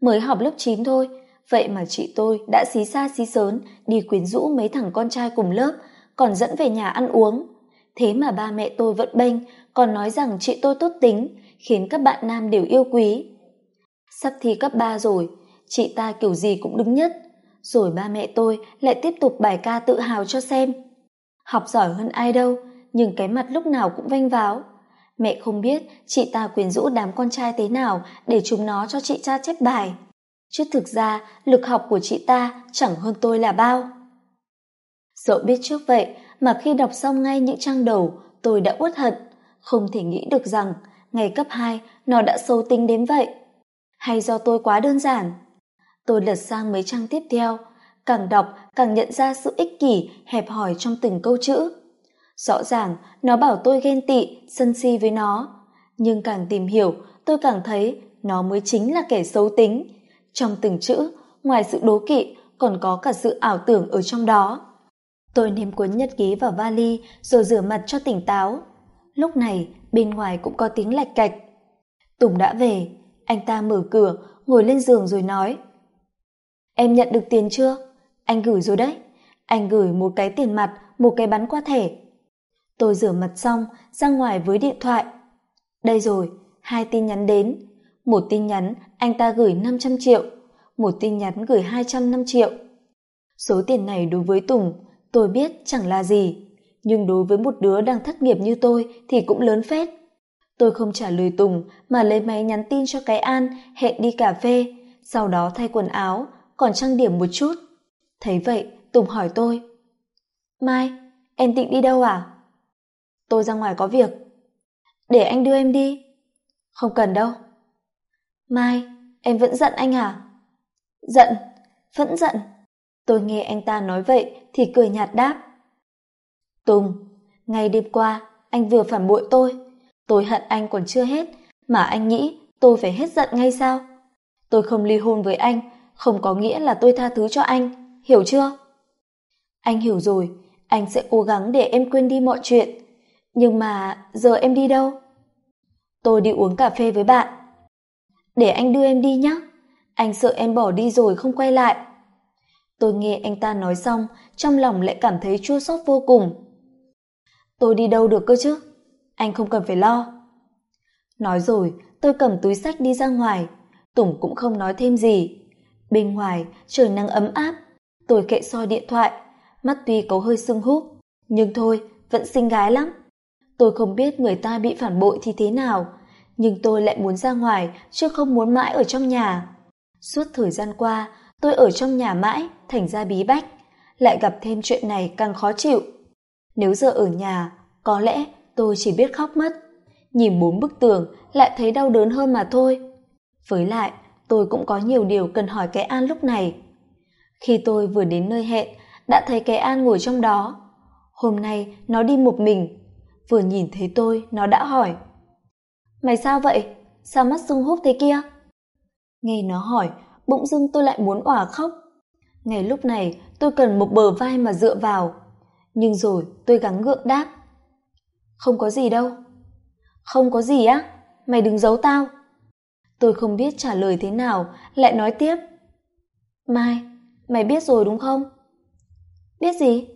mới học lớp chín thôi, vậy mà chị tôi đã xí xa xí sớn đi quyến rũ mấy thằng con trai cùng lớp, còn dẫn về nhà ăn uống. Thế mà ba mẹ tôi vẫn bênh, còn nói rằng chị tôi tốt tính, khiến các bạn nam đều yêu quý. Sắp thi cấp ba rồi, chị ta kiểu gì cũng đứng nhất rồi ba mẹ tôi lại tiếp tục bài ca tự hào cho xem. Học giỏi hơn ai đâu, nhưng cái mặt lúc nào cũng vênh váo. Mẹ không biết chị ta quyến rũ đám con trai thế nào để chúng nó cho chị cha chép bài. Chứ thực ra, lực học của chị ta chẳng hơn tôi là bao. Dẫu biết trước vậy, mà khi đọc xong ngay những trang đầu, tôi đã uất hận. Không thể nghĩ được rằng, ngày cấp hai, nó đã sâu tính đến vậy. Hay do tôi quá đơn giản? Tôi lật sang mấy trang tiếp theo, càng đọc càng nhận ra sự ích kỷ, hẹp hòi trong từng câu chữ. Rõ ràng, nó bảo tôi ghen tị, sân si với nó. Nhưng càng tìm hiểu, tôi càng thấy nó mới chính là kẻ xấu tính. Trong từng chữ, ngoài sự đố kỵ, còn có cả sự ảo tưởng ở trong đó. Tôi ném cuốn nhật ký vào vali rồi rửa mặt cho tỉnh táo. Lúc này, bên ngoài cũng có tiếng lạch cạch. Tùng đã về. Anh ta mở cửa, ngồi lên giường rồi nói em nhận được tiền chưa? Anh gửi rồi đấy. Anh gửi một cái tiền mặt, một cái bắn qua thẻ. Tôi rửa mặt xong, ra ngoài với điện thoại. Đây rồi, hai tin nhắn đến. Một tin nhắn, anh ta gửi năm trăm triệu. Một tin nhắn gửi hai trăm năm triệu. Số tiền này đối với tùng, tôi biết chẳng là gì. Nhưng đối với một đứa đang thất nghiệp như tôi thì cũng lớn phết. Tôi không trả lời tùng, mà lấy máy nhắn tin cho cái an, hẹn đi cà phê. Sau đó thay quần áo còn trang điểm một chút. Thấy vậy, tùng hỏi tôi. Mai, em định đi đâu à? Tôi ra ngoài có việc. Để anh đưa em đi. Không cần đâu. Mai, em vẫn giận anh à? Giận? Vẫn giận. Tôi nghe anh ta nói vậy thì cười nhạt đáp. Tùng, ngày đêm qua, anh vừa phản bội tôi. Tôi hận anh còn chưa hết, mà anh nghĩ tôi phải hết giận ngay sao? Tôi không ly hôn với anh không có nghĩa là tôi tha thứ cho anh, hiểu chưa? Anh hiểu rồi, anh sẽ cố gắng để em quên đi mọi chuyện. Nhưng mà giờ em đi đâu? Tôi đi uống cà phê với bạn. Để anh đưa em đi nhé anh sợ em bỏ đi rồi không quay lại. Tôi nghe anh ta nói xong, trong lòng lại cảm thấy chua xót vô cùng. Tôi đi đâu được cơ chứ? Anh không cần phải lo. Nói rồi, tôi cầm túi sách đi ra ngoài. Tùng cũng không nói thêm gì bên ngoài, trời nắng ấm áp. Tôi kệ soi điện thoại. Mắt tuy có hơi sưng húp, nhưng thôi, vẫn xinh gái lắm. Tôi không biết người ta bị phản bội thì thế nào, nhưng tôi lại muốn ra ngoài, chứ không muốn mãi ở trong nhà. Suốt thời gian qua, tôi ở trong nhà mãi, thành ra bí bách. Lại gặp thêm chuyện này càng khó chịu. Nếu giờ ở nhà, có lẽ tôi chỉ biết khóc mất. Nhìn bốn bức tường, lại thấy đau đớn hơn mà thôi. Với lại tôi cũng có nhiều điều cần hỏi cái an lúc này. Khi tôi vừa đến nơi hẹn, đã thấy cái an ngồi trong đó. Hôm nay, nó đi một mình. Vừa nhìn thấy tôi, nó đã hỏi. Mày sao vậy? Sao mắt sưng húp thế kia? Nghe nó hỏi bỗng dưng tôi lại muốn òa khóc. Ngay lúc này, tôi cần một bờ vai mà dựa vào. Nhưng rồi, tôi gắng gượng đáp. Không có gì đâu. Không có gì á? Mày đừng giấu tao tôi không biết trả lời thế nào, lại nói tiếp. Mai, mày biết rồi đúng không? Biết gì?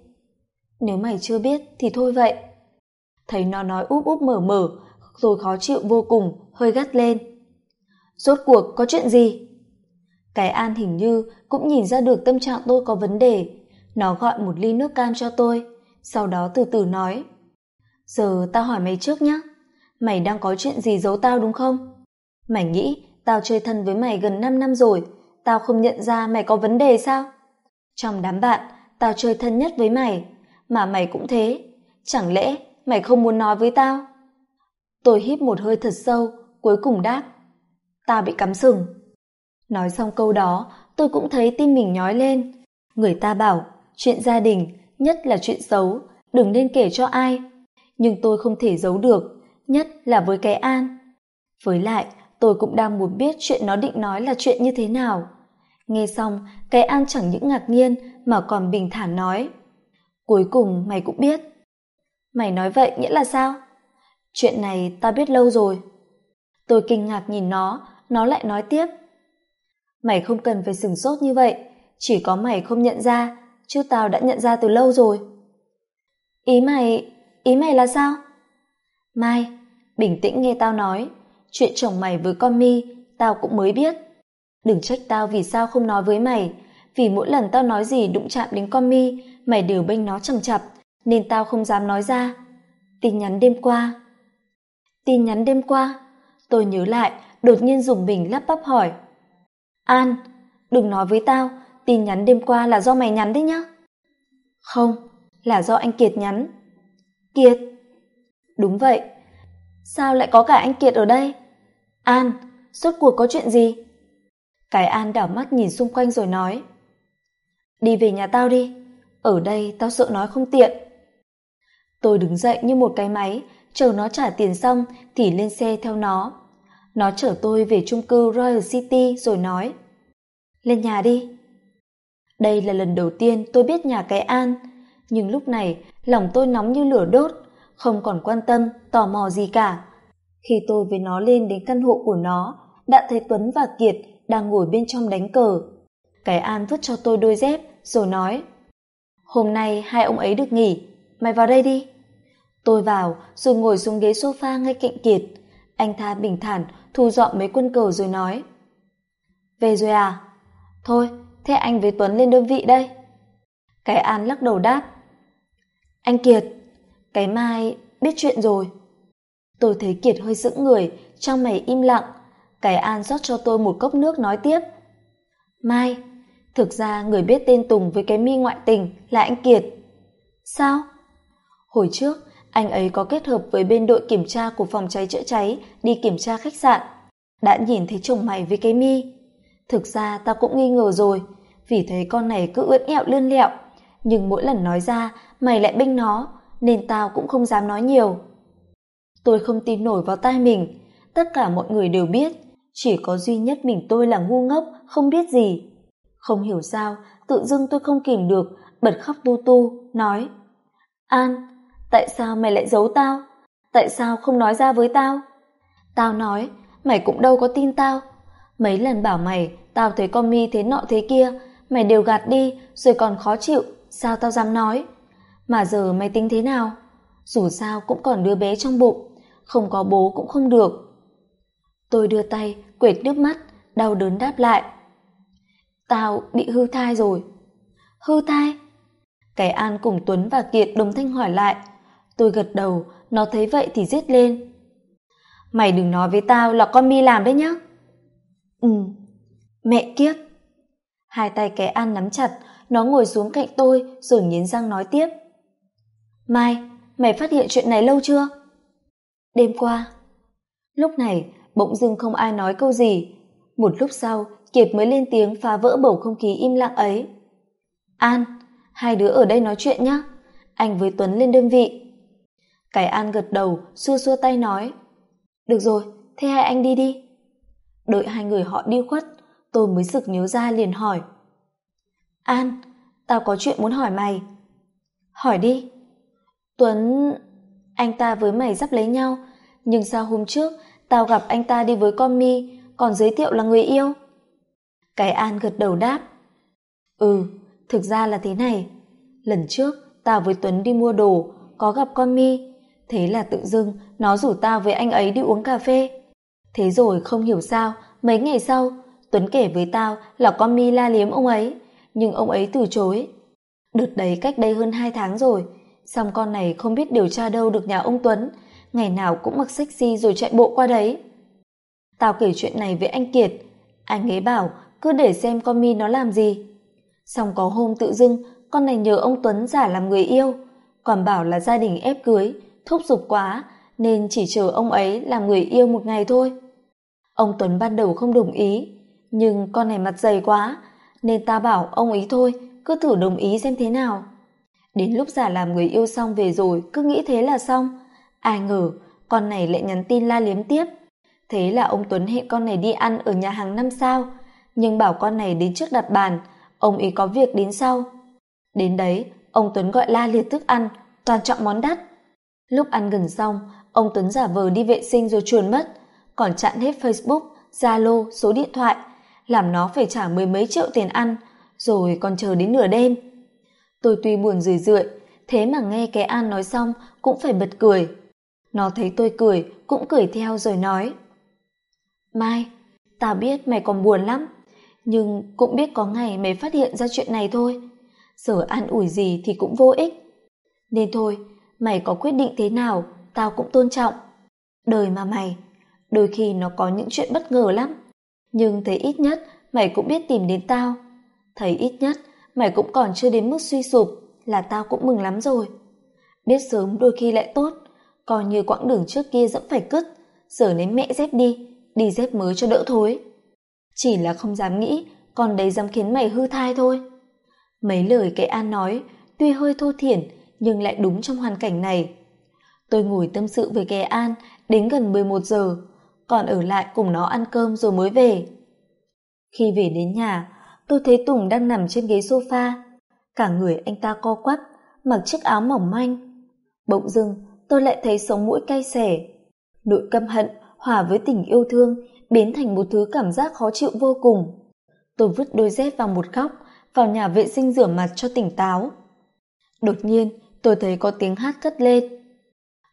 Nếu mày chưa biết thì thôi vậy. Thấy nó nói úp úp mở mở, rồi khó chịu vô cùng, hơi gắt lên. Rốt cuộc có chuyện gì? Cái an hình như cũng nhìn ra được tâm trạng tôi có vấn đề. Nó gọi một ly nước cam cho tôi, sau đó từ từ nói. Giờ tao hỏi mày trước nhé mày đang có chuyện gì giấu tao đúng không? Mày nghĩ tao chơi thân với mày gần năm năm rồi, tao không nhận ra mày có vấn đề sao? Trong đám bạn, tao chơi thân nhất với mày, mà mày cũng thế. Chẳng lẽ mày không muốn nói với tao? Tôi hít một hơi thật sâu, cuối cùng đáp, tao bị cắm sừng. Nói xong câu đó, tôi cũng thấy tim mình nhói lên. Người ta bảo, chuyện gia đình, nhất là chuyện xấu, đừng nên kể cho ai. Nhưng tôi không thể giấu được, nhất là với cái an. Với lại tôi cũng đang muốn biết chuyện nó định nói là chuyện như thế nào. Nghe xong, cái an chẳng những ngạc nhiên mà còn bình thản nói. Cuối cùng mày cũng biết. Mày nói vậy nghĩa là sao? Chuyện này ta biết lâu rồi. Tôi kinh ngạc nhìn nó nó lại nói tiếp. Mày không cần phải sửng sốt như vậy, chỉ có mày không nhận ra, chứ tao đã nhận ra từ lâu rồi. Ý mày ý mày là sao? Mai, bình tĩnh nghe tao nói chuyện chồng mày với con mi, tao cũng mới biết. Đừng trách tao vì sao không nói với mày. Vì mỗi lần tao nói gì đụng chạm đến con mi, mày đều bênh nó chằm chặp, nên tao không dám nói ra. Tin nhắn đêm qua. Tin nhắn đêm qua, tôi nhớ lại, đột nhiên dùng mình lắp bắp hỏi. An, đừng nói với tao, tin nhắn đêm qua là do mày nhắn đấy nhá. Không, là do anh kiệt nhắn. Kiệt? Đúng vậy. Sao lại có cả anh kiệt ở đây? An, suốt cuộc có chuyện gì? Cái an đảo mắt nhìn xung quanh rồi nói. Đi về nhà tao đi, ở đây tao sợ nói không tiện. Tôi đứng dậy như một cái máy, chờ nó trả tiền xong thì lên xe theo nó. Nó chở tôi về trung cư royal city rồi nói. Lên nhà đi. Đây là lần đầu tiên tôi biết nhà cái an, nhưng lúc này lòng tôi nóng như lửa đốt, không còn quan tâm, tò mò gì cả khi tôi với nó lên đến căn hộ của nó, đã thấy tuấn và kiệt đang ngồi bên trong đánh cờ. Cái an vứt cho tôi đôi dép, rồi nói, hôm nay hai ông ấy được nghỉ, mày vào đây đi. Tôi vào, rồi ngồi xuống ghế sofa ngay cạnh kiệt. Anh tha bình thản thu dọn mấy quân cờ rồi nói, về rồi à? Thôi, thế anh với tuấn lên đơn vị đây. Cái an lắc đầu đáp, anh kiệt, cái mai biết chuyện rồi tôi thấy kiệt hơi sững người, trong mày im lặng. Cái an rót cho tôi một cốc nước nói tiếp. Mai, thực ra người biết tên tùng với cái mi ngoại tình là anh kiệt. Sao? Hồi trước, anh ấy có kết hợp với bên đội kiểm tra của phòng cháy chữa cháy đi kiểm tra khách sạn. Đã nhìn thấy chồng mày với cái mi. Thực ra tao cũng nghi ngờ rồi, vì thấy con này cứ ướt ẹo lươn lẹo. Nhưng mỗi lần nói ra, mày lại binh nó, nên tao cũng không dám nói nhiều tôi không tin nổi vào tai mình. Tất cả mọi người đều biết, chỉ có duy nhất mình tôi là ngu ngốc, không biết gì. Không hiểu sao, tự dưng tôi không kìm được, bật khóc tu tu, nói, an, tại sao mày lại giấu tao? Tại sao không nói ra với tao? Tao nói, mày cũng đâu có tin tao. Mấy lần bảo mày, tao thấy con mi thế nọ thế kia, mày đều gạt đi, rồi còn khó chịu, sao tao dám nói? Mà giờ mày tính thế nào? Dù sao cũng còn đứa bé trong bụng không có bố cũng không được. Tôi đưa tay, quệt nước mắt, đau đớn đáp lại. Tao bị hư thai rồi. Hư thai? Cái an cùng tuấn và kiệt đồng thanh hỏi lại. Tôi gật đầu, nó thấy vậy thì giết lên. Mày đừng nói với tao là con mi làm đấy nhá. Ừ mẹ kiếp. Hai tay cái an nắm chặt, nó ngồi xuống cạnh tôi, rồi nghiến răng nói tiếp. Mai, mày phát hiện chuyện này lâu chưa? Đêm qua. Lúc này, bỗng dưng không ai nói câu gì. Một lúc sau, kiệt mới lên tiếng phá vỡ bầu không khí im lặng ấy. An, hai đứa ở đây nói chuyện nhé anh với tuấn lên đơn vị. Cái an gật đầu, xua xua tay nói, được rồi, thế hai anh đi đi. Đợi hai người họ đi khuất, tôi mới sực nhớ ra liền hỏi, an, tao có chuyện muốn hỏi mày. Hỏi đi. Tuấn anh ta với mày sắp lấy nhau. Nhưng sao hôm trước, tao gặp anh ta đi với con mi, còn giới thiệu là người yêu? Cái an gật đầu đáp. Ừ thực ra là thế này. Lần trước, tao với tuấn đi mua đồ, có gặp con mi. Thế là tự dưng, nó rủ tao với anh ấy đi uống cà phê. Thế rồi không hiểu sao, mấy ngày sau, tuấn kể với tao là con mi la liếm ông ấy. Nhưng ông ấy từ chối. Đợt đấy cách đây hơn hai tháng rồi xong con này không biết điều tra đâu được nhà ông tuấn. Ngày nào cũng mặc sexy rồi chạy bộ qua đấy. Tao kể chuyện này với anh kiệt. Anh ấy bảo, cứ để xem con mi nó làm gì. Xong có hôm tự dưng, con này nhờ ông tuấn giả làm người yêu. Còn bảo là gia đình ép cưới, thúc giục quá, nên chỉ chờ ông ấy làm người yêu một ngày thôi. Ông tuấn ban đầu không đồng ý, nhưng con này mặt dày quá, nên ta bảo ông ấy thôi, cứ thử đồng ý xem thế nào đến lúc giả làm người yêu xong về rồi, cứ nghĩ thế là xong. Ai ngờ, con này lại nhắn tin la liếm tiếp. Thế là ông tuấn hẹn con này đi ăn ở nhà hàng năm sao. Nhưng bảo con này đến trước đặt bàn, ông ấy có việc đến sau. Đến đấy, ông tuấn gọi la liệt thức ăn, toàn chọn món đắt. Lúc ăn gần xong, ông tuấn giả vờ đi vệ sinh rồi chuồn mất. Còn chặn hết facebook, zalo, số điện thoại, làm nó phải trả mười mấy triệu tiền ăn. Rồi còn chờ đến nửa đêm tôi tuy buồn rười rượi, thế mà nghe cái an nói xong cũng phải bật cười. Nó thấy tôi cười, cũng cười theo rồi nói. Mai, tao biết mày còn buồn lắm, nhưng cũng biết có ngày mày phát hiện ra chuyện này thôi. Giờ an ủi gì thì cũng vô ích. Nên thôi, mày có quyết định thế nào, tao cũng tôn trọng. Đời mà mày, đôi khi nó có những chuyện bất ngờ lắm. Nhưng thấy ít nhất mày cũng biết tìm đến tao. Thấy ít nhất mày cũng còn chưa đến mức suy sụp, là tao cũng mừng lắm rồi. Biết sớm đôi khi lại tốt, coi như quãng đường trước kia dẫm phải cứt, giờ lấy mẹ dép đi đi dép mới cho đỡ thối. Chỉ là không dám nghĩ, còn đấy dám khiến mày hư thai thôi. Mấy lời cái an nói, tuy hơi thô thiển, nhưng lại đúng trong hoàn cảnh này. Tôi ngồi tâm sự với ghé an đến gần 11 giờ, còn ở lại cùng nó ăn cơm rồi mới về. Khi về đến nhà tôi thấy tùng đang nằm trên ghế sofa. Cả người anh ta co quắp, mặc chiếc áo mỏng manh. Bỗng dưng, tôi lại thấy sống mũi cay xẻ nỗi căm hận, hòa với tình yêu thương, biến thành một thứ cảm giác khó chịu vô cùng. Tôi vứt đôi dép vào một góc, vào nhà vệ sinh rửa mặt cho tỉnh táo. Đột nhiên, tôi thấy có tiếng hát cất lên.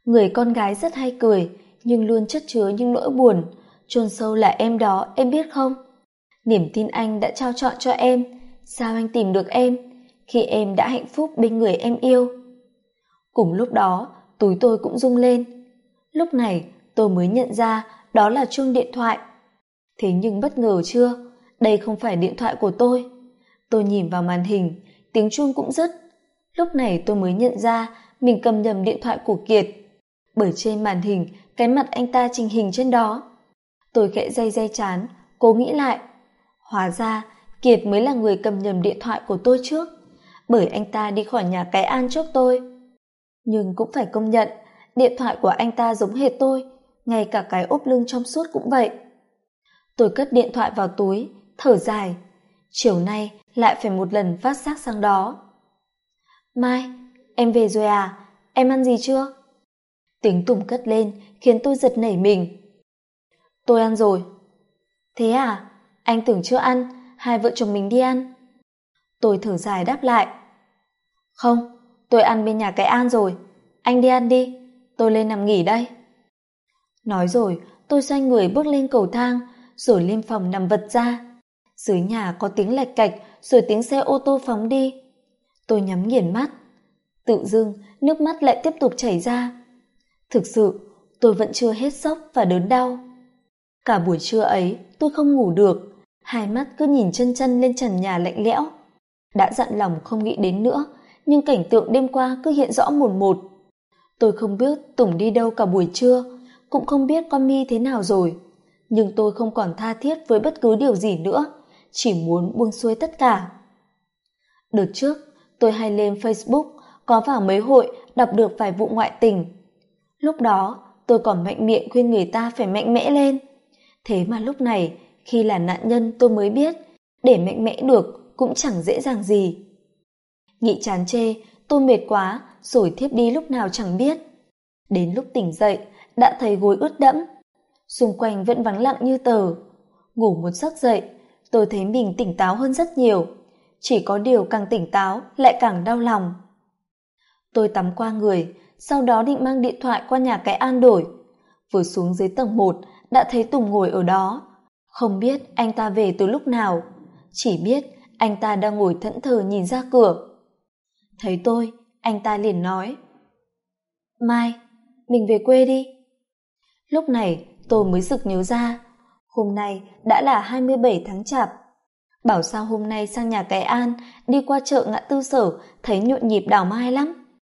Người con gái rất hay cười, nhưng luôn chất chứa những nỗi buồn. Chôn sâu là em đó, em biết không? Niềm tin anh đã trao chọn cho em. Sao anh tìm được em? Khi em đã hạnh phúc bên người em yêu. Cùng lúc đó, túi tôi cũng rung lên. Lúc này, tôi mới nhận ra đó là chuông điện thoại. Thế nhưng bất ngờ chưa? Đây không phải điện thoại của tôi. Tôi nhìn vào màn hình, tiếng chuông cũng dứt. Lúc này tôi mới nhận ra mình cầm nhầm điện thoại của kiệt. Bởi trên màn hình, cái mặt anh ta trình hình trên đó. Tôi khẽ dây dây chán, cố nghĩ lại hóa ra, kiệt mới là người cầm nhầm điện thoại của tôi trước. Bởi anh ta đi khỏi nhà cái an trước tôi. Nhưng cũng phải công nhận, điện thoại của anh ta giống hệt tôi, ngay cả cái ốp lưng trong suốt cũng vậy. Tôi cất điện thoại vào túi, thở dài. Chiều nay lại phải một lần phát xác sang đó. Mai, em về rồi à? Em ăn gì chưa? Tiếng tùng cất lên khiến tôi giật nảy mình. Tôi ăn rồi. Thế à? Anh tưởng chưa ăn, hai vợ chồng mình đi ăn. Tôi thở dài đáp lại. Không, tôi ăn bên nhà cái an rồi. Anh đi ăn đi, tôi lên nằm nghỉ đây. Nói rồi, tôi xoay người bước lên cầu thang, rồi lên phòng nằm vật ra. Dưới nhà có tiếng lạch cạch, rồi tiếng xe ô tô phóng đi. Tôi nhắm nghiền mắt. Tự dưng, nước mắt lại tiếp tục chảy ra. Thực sự, tôi vẫn chưa hết sốc và đớn đau. Cả buổi trưa ấy, tôi không ngủ được hai mắt cứ nhìn chân chân lên trần nhà lạnh lẽo. Đã dặn lòng không nghĩ đến nữa, nhưng cảnh tượng đêm qua cứ hiện rõ mồn một. Tôi không biết tùng đi đâu cả buổi trưa, cũng không biết con mi thế nào rồi. Nhưng tôi không còn tha thiết với bất cứ điều gì nữa, chỉ muốn buông xuôi tất cả. Đợt trước, tôi hay lên facebook có vào mấy hội đọc được vài vụ ngoại tình. Lúc đó, tôi còn mạnh miệng khuyên người ta phải mạnh mẽ lên. Thế mà lúc này khi là nạn nhân tôi mới biết, để mạnh mẽ được cũng chẳng dễ dàng gì. Nghị chán chê, tôi mệt quá, rồi thiếp đi lúc nào chẳng biết. Đến lúc tỉnh dậy, đã thấy gối ướt đẫm. Xung quanh vẫn vắng lặng như tờ. Ngủ một giấc dậy, tôi thấy mình tỉnh táo hơn rất nhiều. Chỉ có điều càng tỉnh táo, lại càng đau lòng. Tôi tắm qua người, sau đó định mang điện thoại qua nhà cái an đổi. Vừa xuống dưới tầng một, đã thấy tùng ngồi ở đó không biết anh ta về từ lúc nào. Chỉ biết anh ta đang ngồi thẫn thờ nhìn ra cửa. Thấy tôi, anh ta liền nói. Mai, mình về quê đi. Lúc này, tôi mới sực nhớ ra, hôm nay đã là hai mươi bảy tháng chạp. Bảo sao hôm nay sang nhà cái an, đi qua chợ ngã tư sở, thấy nhộn nhịp đào mai lắm.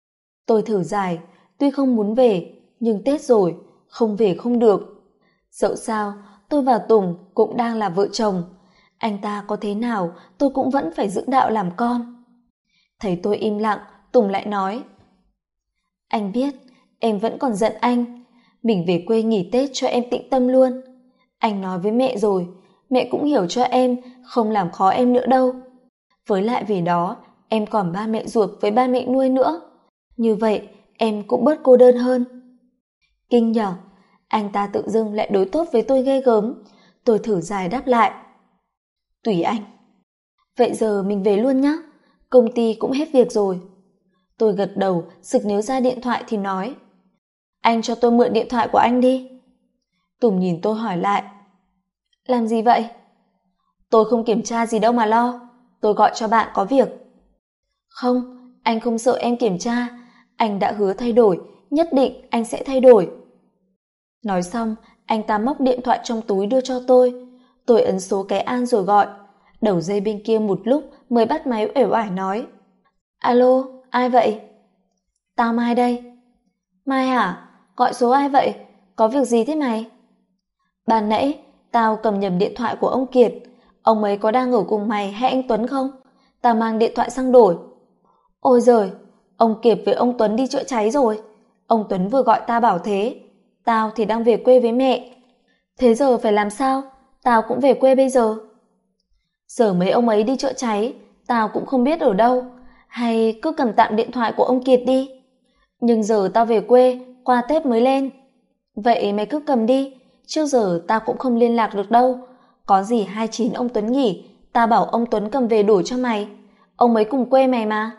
Tôi thở dài, tuy không muốn về, nhưng tết rồi, không về không được. Dẫu sao tôi và tùng cũng đang là vợ chồng. Anh ta có thế nào, tôi cũng vẫn phải giữ đạo làm con. Thấy tôi im lặng, tùng lại nói, anh biết, em vẫn còn giận anh. Mình về quê nghỉ tết cho em tĩnh tâm luôn. Anh nói với mẹ rồi, mẹ cũng hiểu cho em, không làm khó em nữa đâu. Với lại vì đó, em còn ba mẹ ruột với ba mẹ nuôi nữa. Như vậy, em cũng bớt cô đơn hơn. Kinh nhở anh ta tự dưng lại đối tốt với tôi ghê gớm. Tôi thử dài đáp lại. Tùy anh. Vậy giờ mình về luôn nhé công ty cũng hết việc rồi. Tôi gật đầu, sực nhớ ra điện thoại thì nói. Anh cho tôi mượn điện thoại của anh đi. Tùng nhìn tôi hỏi lại. Làm gì vậy? Tôi không kiểm tra gì đâu mà lo. Tôi gọi cho bạn có việc. Không, anh không sợ em kiểm tra. Anh đã hứa thay đổi. Nhất định anh sẽ thay đổi nói xong, anh ta móc điện thoại trong túi đưa cho tôi. Tôi ấn số cái an rồi gọi. Đầu dây bên kia một lúc mới bắt máy uể oải nói. Alo, ai vậy? Tao mai đây. Mai hả gọi số ai vậy? Có việc gì thế mày? Ban nãy, tao cầm nhầm điện thoại của ông kiệt. Ông ấy có đang ở cùng mày hay anh tuấn không? Tao mang điện thoại sang đổi. Ôi giời, ông kiệt với ông tuấn đi chữa cháy rồi. Ông tuấn vừa gọi ta bảo thế tao thì đang về quê với mẹ. Thế giờ phải làm sao? Tao cũng về quê bây giờ. Giờ mấy ông ấy đi chữa cháy, tao cũng không biết ở đâu. Hay cứ cầm tạm điện thoại của ông kiệt đi. Nhưng giờ tao về quê, qua tết mới lên. Vậy mày cứ cầm đi, trước giờ tao cũng không liên lạc được đâu. Có gì hai chín ông tuấn nghỉ, tao bảo ông tuấn cầm về đổi cho mày. Ông ấy cùng quê mày mà.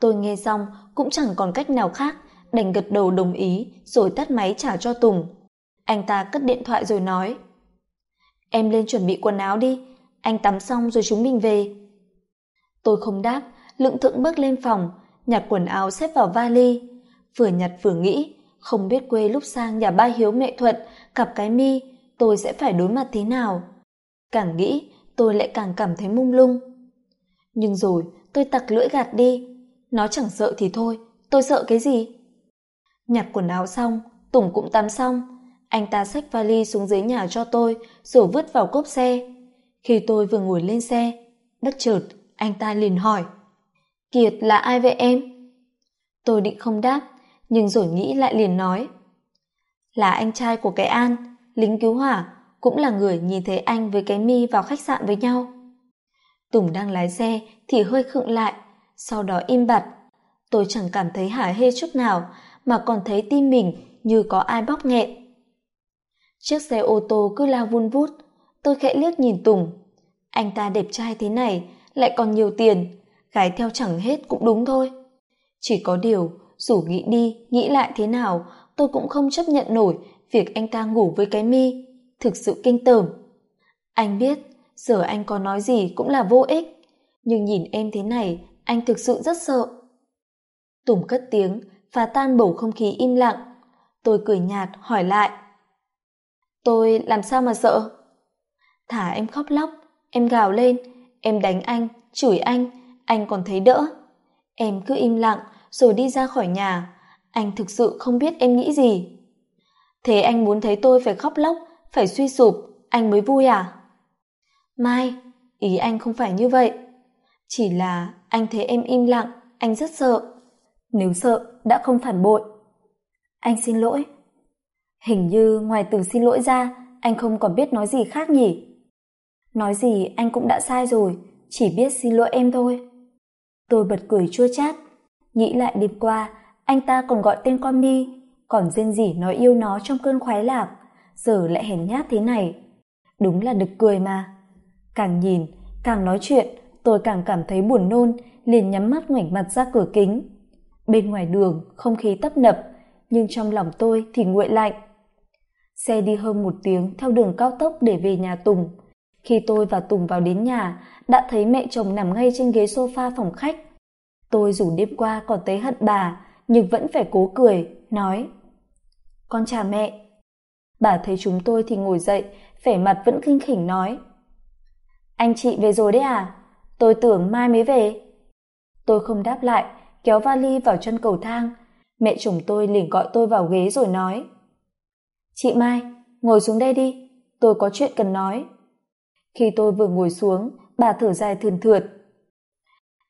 Tôi nghe xong cũng chẳng còn cách nào khác đành gật đầu đồng ý, rồi tắt máy trả cho tùng. Anh ta cất điện thoại rồi nói. Em lên chuẩn bị quần áo đi, anh tắm xong rồi chúng mình về. Tôi không đáp lượng thượng bước lên phòng, nhặt quần áo xếp vào vali. Vừa nhặt vừa nghĩ, không biết quê lúc sang nhà ba hiếu mẹ thuận cặp cái mi, tôi sẽ phải đối mặt thế nào. Càng nghĩ, tôi lại càng cảm thấy mung lung. Nhưng rồi, tôi tặc lưỡi gạt đi. Nó chẳng sợ thì thôi, tôi sợ cái gì? Nhặt quần áo xong, tùng cũng tắm xong. Anh ta xách vali xuống dưới nhà cho tôi, rồi vứt vào cốp xe. Khi tôi vừa ngồi lên xe, bất chợt, anh ta liền hỏi, kiệt là ai vậy em? Tôi định không đáp, nhưng rồi nghĩ lại liền nói, là anh trai của cái an, lính cứu hỏa, cũng là người nhìn thấy anh với cái mi vào khách sạn với nhau. Tùng đang lái xe thì hơi khựng lại, sau đó im bặt. Tôi chẳng cảm thấy hả hê chút nào mà còn thấy tim mình như có ai bóp nghẹn. Chiếc xe ô tô cứ lao vun vút, tôi khẽ liếc nhìn tùng. Anh ta đẹp trai thế này, lại còn nhiều tiền, gái theo chẳng hết cũng đúng thôi. Chỉ có điều, dù nghĩ đi, nghĩ lại thế nào, tôi cũng không chấp nhận nổi việc anh ta ngủ với cái mi, thực sự kinh tởm. Anh biết, giờ anh có nói gì cũng là vô ích, nhưng nhìn em thế này, anh thực sự rất sợ. Tùng cất tiếng phá tan bầu không khí im lặng. Tôi cười nhạt, hỏi lại. Tôi làm sao mà sợ? Thả em khóc lóc, em gào lên, em đánh anh, chửi anh anh còn thấy đỡ. Em cứ im lặng, rồi đi ra khỏi nhà. Anh thực sự không biết em nghĩ gì. Thế anh muốn thấy tôi phải khóc lóc, phải suy sụp, anh mới vui à? Mai, ý anh không phải như vậy. Chỉ là anh thấy em im lặng, anh rất sợ nếu sợ đã không phản bội. Anh xin lỗi. Hình như ngoài từ xin lỗi ra, anh không còn biết nói gì khác nhỉ? Nói gì anh cũng đã sai rồi, chỉ biết xin lỗi em thôi. Tôi bật cười chua chát, nghĩ lại đêm qua, anh ta còn gọi tên con mi còn rên rỉ nói yêu nó trong cơn khoái lạc, giờ lại hèn nhát thế này. Đúng là đực cười mà. Càng nhìn, càng nói chuyện, tôi càng cảm thấy buồn nôn, liền nhắm mắt ngoảnh mặt ra cửa kính bên ngoài đường không khí tấp nập, nhưng trong lòng tôi thì nguội lạnh. Xe đi hơn một tiếng theo đường cao tốc để về nhà tùng. Khi tôi và tùng vào đến nhà, đã thấy mẹ chồng nằm ngay trên ghế sofa phòng khách. Tôi dù đêm qua còn thấy hận bà, nhưng vẫn phải cố cười, nói, con chào mẹ. Bà thấy chúng tôi thì ngồi dậy, vẻ mặt vẫn khinh khỉnh nói, anh chị về rồi đấy à? Tôi tưởng mai mới về. Tôi không đáp lại kéo vali vào chân cầu thang. Mẹ chồng tôi liền gọi tôi vào ghế rồi nói, chị mai, ngồi xuống đây đi, tôi có chuyện cần nói. Khi tôi vừa ngồi xuống, bà thở dài thườn thượt,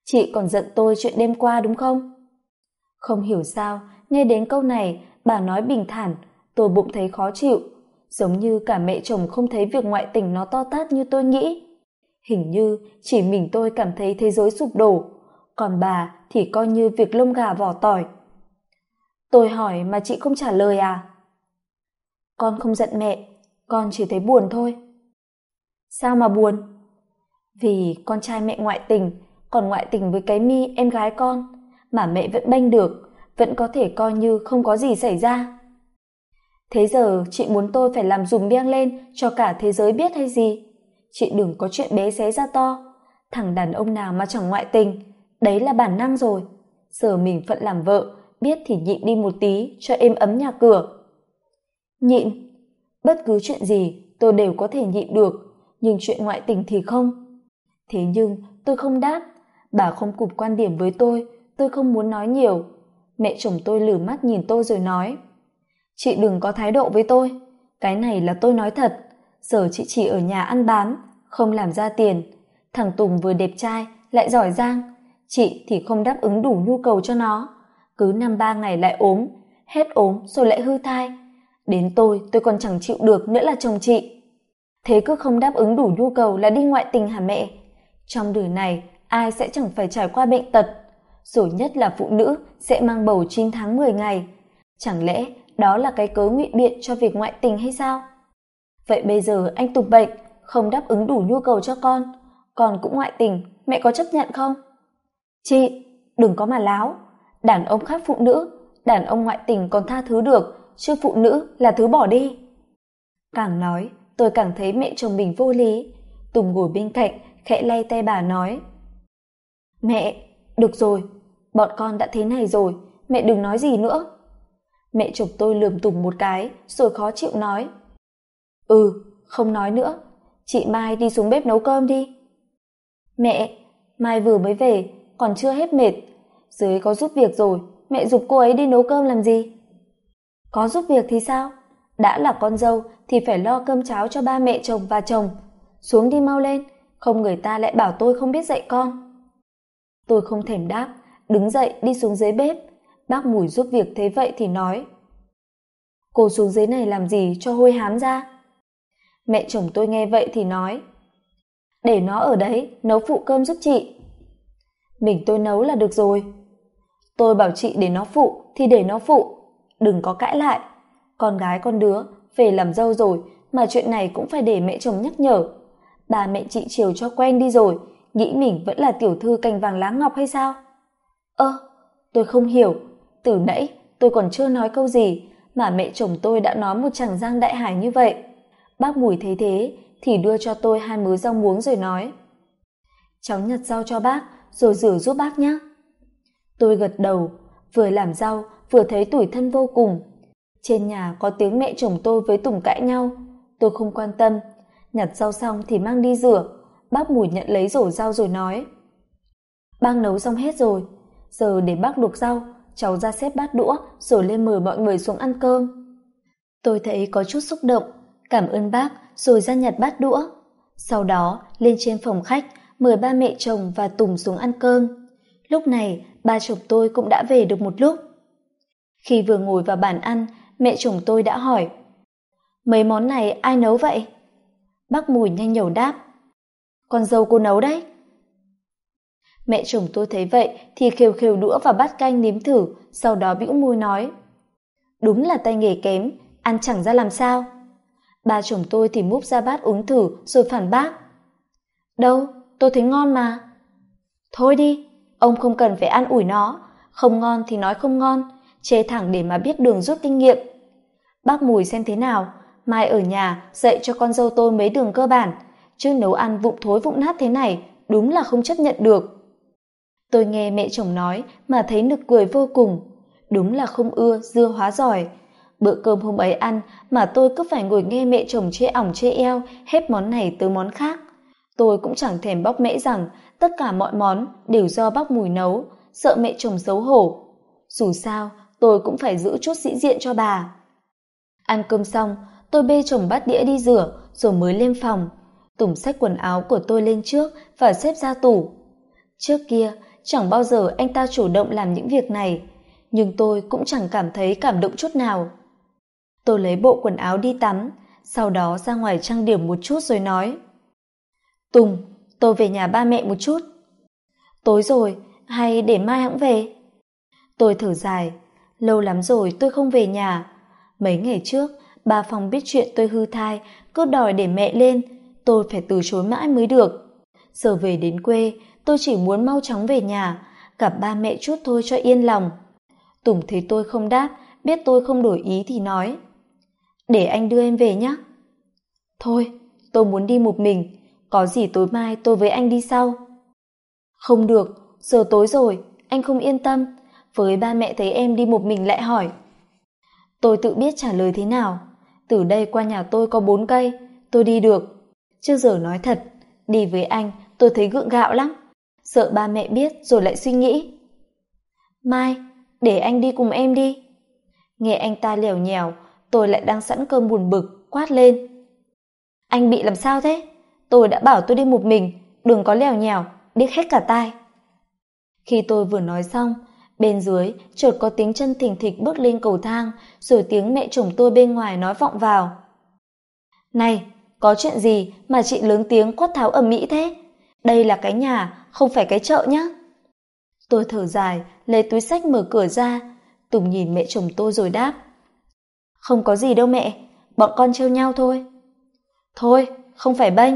chị còn giận tôi chuyện đêm qua đúng không? Không hiểu sao, nghe đến câu này, bà nói bình thản, tôi bụng thấy khó chịu, giống như cả mẹ chồng không thấy việc ngoại tình nó to tát như tôi nghĩ. Hình như chỉ mình tôi cảm thấy thế giới sụp đổ còn bà thì coi như việc lông gà vỏ tỏi. Tôi hỏi mà chị không trả lời à? Con không giận mẹ, con chỉ thấy buồn thôi. Sao mà buồn? Vì con trai mẹ ngoại tình, còn ngoại tình với cái mi em gái con, mà mẹ vẫn bênh được, vẫn có thể coi như không có gì xảy ra. Thế giờ chị muốn tôi phải làm dùng beng lên cho cả thế giới biết hay gì? Chị đừng có chuyện bé xé ra to. Thằng đàn ông nào mà chẳng ngoại tình đấy là bản năng rồi. Giờ mình phận làm vợ, biết thì nhịn đi một tí cho êm ấm nhà cửa. Nhịn. Bất cứ chuyện gì, tôi đều có thể nhịn được, nhưng chuyện ngoại tình thì không. Thế nhưng, tôi không đáp. Bà không cùng quan điểm với tôi tôi không muốn nói nhiều. Mẹ chồng tôi lử mắt nhìn tôi rồi nói, chị đừng có thái độ với tôi. Cái này là tôi nói thật. Giờ chị chỉ ở nhà ăn bám, không làm ra tiền. Thằng tùng vừa đẹp trai, lại giỏi giang chị thì không đáp ứng đủ nhu cầu cho nó. Cứ năm ba ngày lại ốm, hết ốm rồi lại hư thai. Đến tôi tôi còn chẳng chịu được nữa là chồng chị. Thế cứ không đáp ứng đủ nhu cầu là đi ngoại tình hả mẹ? Trong đời này, ai sẽ chẳng phải trải qua bệnh tật? Rồi nhất là phụ nữ sẽ mang bầu chín tháng mười ngày. Chẳng lẽ đó là cái cớ ngụy biện cho việc ngoại tình hay sao? Vậy bây giờ anh tục bệnh, không đáp ứng đủ nhu cầu cho con con cũng ngoại tình, mẹ có chấp nhận không? Chị, đừng có mà láo. Đàn ông khác phụ nữ, đàn ông ngoại tình còn tha thứ được, chứ phụ nữ là thứ bỏ đi. Càng nói, tôi càng thấy mẹ chồng mình vô lý. Tùng ngồi bên cạnh, khẽ lay tay bà nói. Mẹ, được rồi, bọn con đã thế này rồi, mẹ đừng nói gì nữa. Mẹ chồng tôi lườm tùng một cái, rồi khó chịu nói. Ừ không nói nữa, chị mai đi xuống bếp nấu cơm đi. Mẹ, mai vừa mới về còn chưa hết mệt. Dưới có giúp việc rồi, mẹ giục cô ấy đi nấu cơm làm gì? Có giúp việc thì sao? Đã là con dâu thì phải lo cơm cháo cho ba mẹ chồng và chồng. Xuống đi mau lên, không người ta lại bảo tôi không biết dạy con. Tôi không thèm đáp, đứng dậy đi xuống dưới bếp. Bác mùi giúp việc thế vậy thì nói, cô xuống dưới này làm gì cho hôi hám ra? Mẹ chồng tôi nghe vậy thì nói, để nó ở đấy, nấu phụ cơm giúp chị mình tôi nấu là được rồi. Tôi bảo chị để nó phụ, thì để nó phụ. Đừng có cãi lại. Con gái con đứa, về làm dâu rồi, mà chuyện này cũng phải để mẹ chồng nhắc nhở. Bà mẹ chị chiều cho quen đi rồi, nghĩ mình vẫn là tiểu thư cành vàng lá ngọc hay sao? Ơ, tôi không hiểu. Từ nãy, tôi còn chưa nói câu gì, mà mẹ chồng tôi đã nói một chàng giang đại hải như vậy. Bác mùi thấy thế, thì đưa cho tôi hai mớ rau muống rồi nói. Cháu nhặt rau cho bác rồi rửa giúp bác nhé tôi gật đầu, vừa làm rau, vừa thấy tủi thân vô cùng. Trên nhà có tiếng mẹ chồng tôi với tùng cãi nhau. Tôi không quan tâm. Nhặt rau xong thì mang đi rửa. Bác mùi nhận lấy rổ rau rồi nói. Bác nấu xong hết rồi. Giờ để bác luộc rau, cháu ra xếp bát đũa, rồi lên mời mọi người xuống ăn cơm. Tôi thấy có chút xúc động, cảm ơn bác, rồi ra nhặt bát đũa. Sau đó, lên trên phòng khách mời ba mẹ chồng và tùng xuống ăn cơm. Lúc này, ba chồng tôi cũng đã về được một lúc. Khi vừa ngồi vào bàn ăn, mẹ chồng tôi đã hỏi, mấy món này ai nấu vậy? Bác mùi nhanh nhẩu đáp, con dâu cô nấu đấy. Mẹ chồng tôi thấy vậy thì khều khều đũa và bát canh nếm thử, sau đó bĩu môi nói, đúng là tay nghề kém, ăn chẳng ra làm sao. Ba chồng tôi thì múc ra bát uống thử rồi phản bác, đâu tôi thấy ngon mà. Thôi đi, ông không cần phải ăn ủi nó. Không ngon thì nói không ngon, chê thẳng để mà biết đường rút kinh nghiệm. Bác mùi xem thế nào, mai ở nhà dạy cho con dâu tôi mấy đường cơ bản. Chứ nấu ăn vụng thối vụng nát thế này, đúng là không chấp nhận được. Tôi nghe mẹ chồng nói mà thấy nực cười vô cùng. Đúng là không ưa, dưa hóa giỏi. Bữa cơm hôm ấy ăn mà tôi cứ phải ngồi nghe mẹ chồng chê ỏng chê eo hết món này tới món khác tôi cũng chẳng thèm bóc mẽ rằng tất cả mọi món đều do bác mùi nấu, sợ mẹ chồng xấu hổ. Dù sao, tôi cũng phải giữ chút sĩ diện cho bà. Ăn cơm xong, tôi bê chồng bát đĩa đi rửa rồi mới lên phòng. Tủm xách quần áo của tôi lên trước và xếp ra tủ. Trước kia, chẳng bao giờ anh ta chủ động làm những việc này, nhưng tôi cũng chẳng cảm thấy cảm động chút nào. Tôi lấy bộ quần áo đi tắm, sau đó ra ngoài trang điểm một chút rồi nói tùng, tôi về nhà ba mẹ một chút. Tối rồi, hay để mai hãng về? Tôi thở dài, lâu lắm rồi tôi không về nhà. Mấy ngày trước bà phòng biết chuyện tôi hư thai, cứ đòi để mẹ lên, tôi phải từ chối mãi mới được. Giờ về đến quê, tôi chỉ muốn mau chóng về nhà, gặp ba mẹ chút thôi cho yên lòng. Tùng thấy tôi không đáp, biết tôi không đổi ý thì nói, để anh đưa em về nhé thôi, tôi muốn đi một mình có gì tối mai tôi với anh đi sau? Không được, giờ tối rồi, anh không yên tâm. Với ba mẹ thấy em đi một mình lại hỏi. Tôi tự biết trả lời thế nào. Từ đây qua nhà tôi có bốn cây, tôi đi được. Chứ giờ nói thật, đi với anh, tôi thấy gượng gạo lắm. Sợ ba mẹ biết rồi lại suy nghĩ. Mai, để anh đi cùng em đi. Nghe anh ta lèo nhèo, tôi lại đang sẵn cơm buồn bực, quát lên. Anh bị làm sao thế? Tôi đã bảo tôi đi một mình, đừng có lèo nhèo điếc hết cả tai. Khi tôi vừa nói xong, bên dưới chợt có tiếng chân thình thịch bước lên cầu thang, rồi tiếng mẹ chồng tôi bên ngoài nói vọng vào. Này, có chuyện gì mà chị lớn tiếng quát tháo ầm ĩ thế? Đây là cái nhà, không phải cái chợ nhá. Tôi thở dài, lấy túi sách mở cửa ra, tùng nhìn mẹ chồng tôi rồi đáp. Không có gì đâu mẹ, bọn con trêu nhau thôi. Thôi, không phải bênh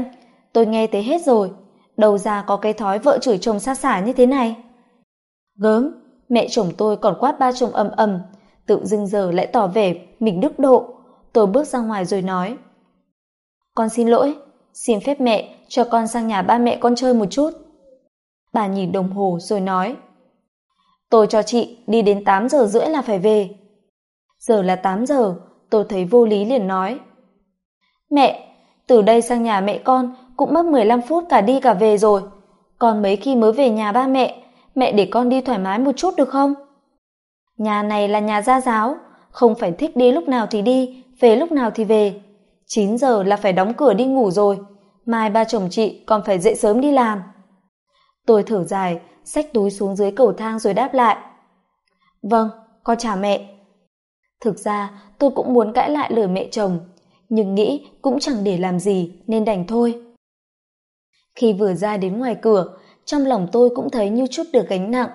tôi nghe thấy hết rồi. Đầu ra có cái thói vợ chửi chồng xa xả như thế này. Gớm, mẹ chồng tôi còn quát ba chồng ầm ầm. Tự dưng giờ lại tỏ vẻ mình đức độ. Tôi bước ra ngoài rồi nói. Con xin lỗi. Xin phép mẹ cho con sang nhà ba mẹ con chơi một chút. Bà nhìn đồng hồ rồi nói. Tôi cho chị đi đến tám giờ rưỡi là phải về. Giờ là tám giờ, tôi thấy vô lý liền nói. Mẹ, từ đây sang nhà mẹ con cũng mất mười lăm phút cả đi cả về rồi. Còn mấy khi mới về nhà ba mẹ mẹ để con đi thoải mái một chút được không? Nhà này là nhà gia giáo, không phải thích đi lúc nào thì đi, về lúc nào thì về. Chín giờ là phải đóng cửa đi ngủ rồi, mai ba chồng chị còn phải dậy sớm đi làm. Tôi thở dài, xách túi xuống dưới cầu thang rồi đáp lại. Vâng con chào mẹ. Thực ra, tôi cũng muốn cãi lại lời mẹ chồng, nhưng nghĩ cũng chẳng để làm gì nên đành thôi khi vừa ra đến ngoài cửa, trong lòng tôi cũng thấy như chút được gánh nặng.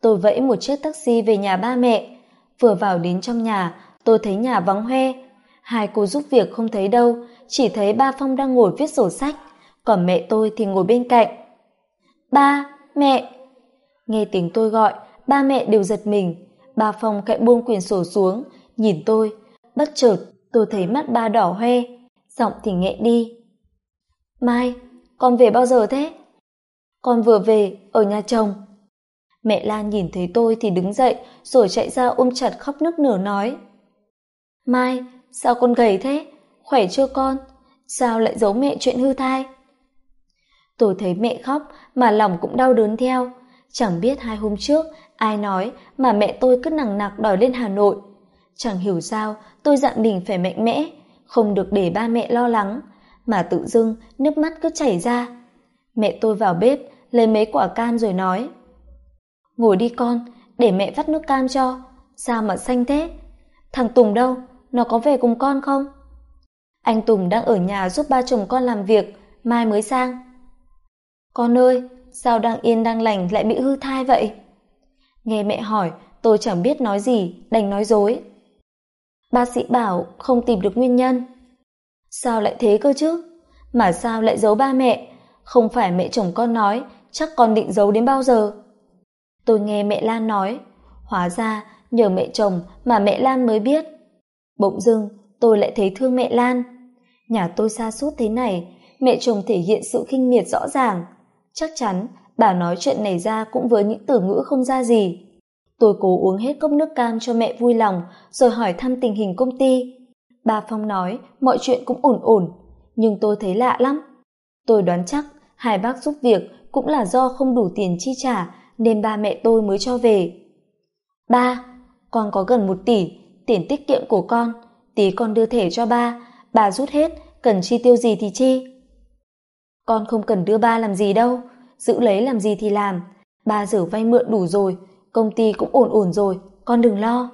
Tôi vẫy một chiếc taxi về nhà ba mẹ. Vừa vào đến trong nhà, tôi thấy nhà vắng hoe. Hai cô giúp việc không thấy đâu, chỉ thấy ba phong đang ngồi viết sổ sách, còn mẹ tôi thì ngồi bên cạnh. Ba, mẹ. Nghe tiếng tôi gọi, ba mẹ đều giật mình. Ba phong cạnh buông quyển sổ xuống, nhìn tôi, bất chợt tôi thấy mắt ba đỏ hoe. Giọng thì nghẹn đi. Mai con về bao giờ thế? Con vừa về, ở nhà chồng. Mẹ lan nhìn thấy tôi thì đứng dậy, rồi chạy ra ôm chặt khóc nức nở nói. Mai, sao con gầy thế? Khỏe chưa con? Sao lại giấu mẹ chuyện hư thai? Tôi thấy mẹ khóc mà lòng cũng đau đớn theo. Chẳng biết hai hôm trước, ai nói mà mẹ tôi cứ nằng nặc đòi lên hà nội. Chẳng hiểu sao, tôi dặn mình phải mạnh mẽ, không được để ba mẹ lo lắng mà tự dưng nước mắt cứ chảy ra. Mẹ tôi vào bếp, lấy mấy quả cam rồi nói, ngồi đi con, để mẹ vắt nước cam cho. Sao mà xanh thế? Thằng tùng đâu, nó có về cùng con không? Anh tùng đang ở nhà giúp ba chồng con làm việc, mai mới sang. Con ơi, sao đang yên đang lành lại bị hư thai vậy? Nghe mẹ hỏi, tôi chẳng biết nói gì, đành nói dối. Bác sĩ bảo không tìm được nguyên nhân sao lại thế cơ chứ? Mà sao lại giấu ba mẹ? Không phải mẹ chồng con nói, chắc con định giấu đến bao giờ? Tôi nghe mẹ lan nói. Hóa ra, nhờ mẹ chồng mà mẹ lan mới biết. Bỗng dưng, tôi lại thấy thương mẹ lan. Nhà tôi xa suốt thế này, mẹ chồng thể hiện sự khinh miệt rõ ràng. Chắc chắn, bà nói chuyện này ra cũng với những từ ngữ không ra gì. Tôi cố uống hết cốc nước cam cho mẹ vui lòng, rồi hỏi thăm tình hình công ty bà phong nói, mọi chuyện cũng ổn ổn. Nhưng tôi thấy lạ lắm. Tôi đoán chắc, hai bác giúp việc cũng là do không đủ tiền chi trả, nên ba mẹ tôi mới cho về. Ba, con có gần một tỷ, tiền tiết kiệm của con. Tí con đưa thẻ cho ba, bà rút hết, cần chi tiêu gì thì chi. Con không cần đưa ba làm gì đâu, giữ lấy làm gì thì làm. Ba giờ vay mượn đủ rồi, công ty cũng ổn ổn rồi, con đừng lo.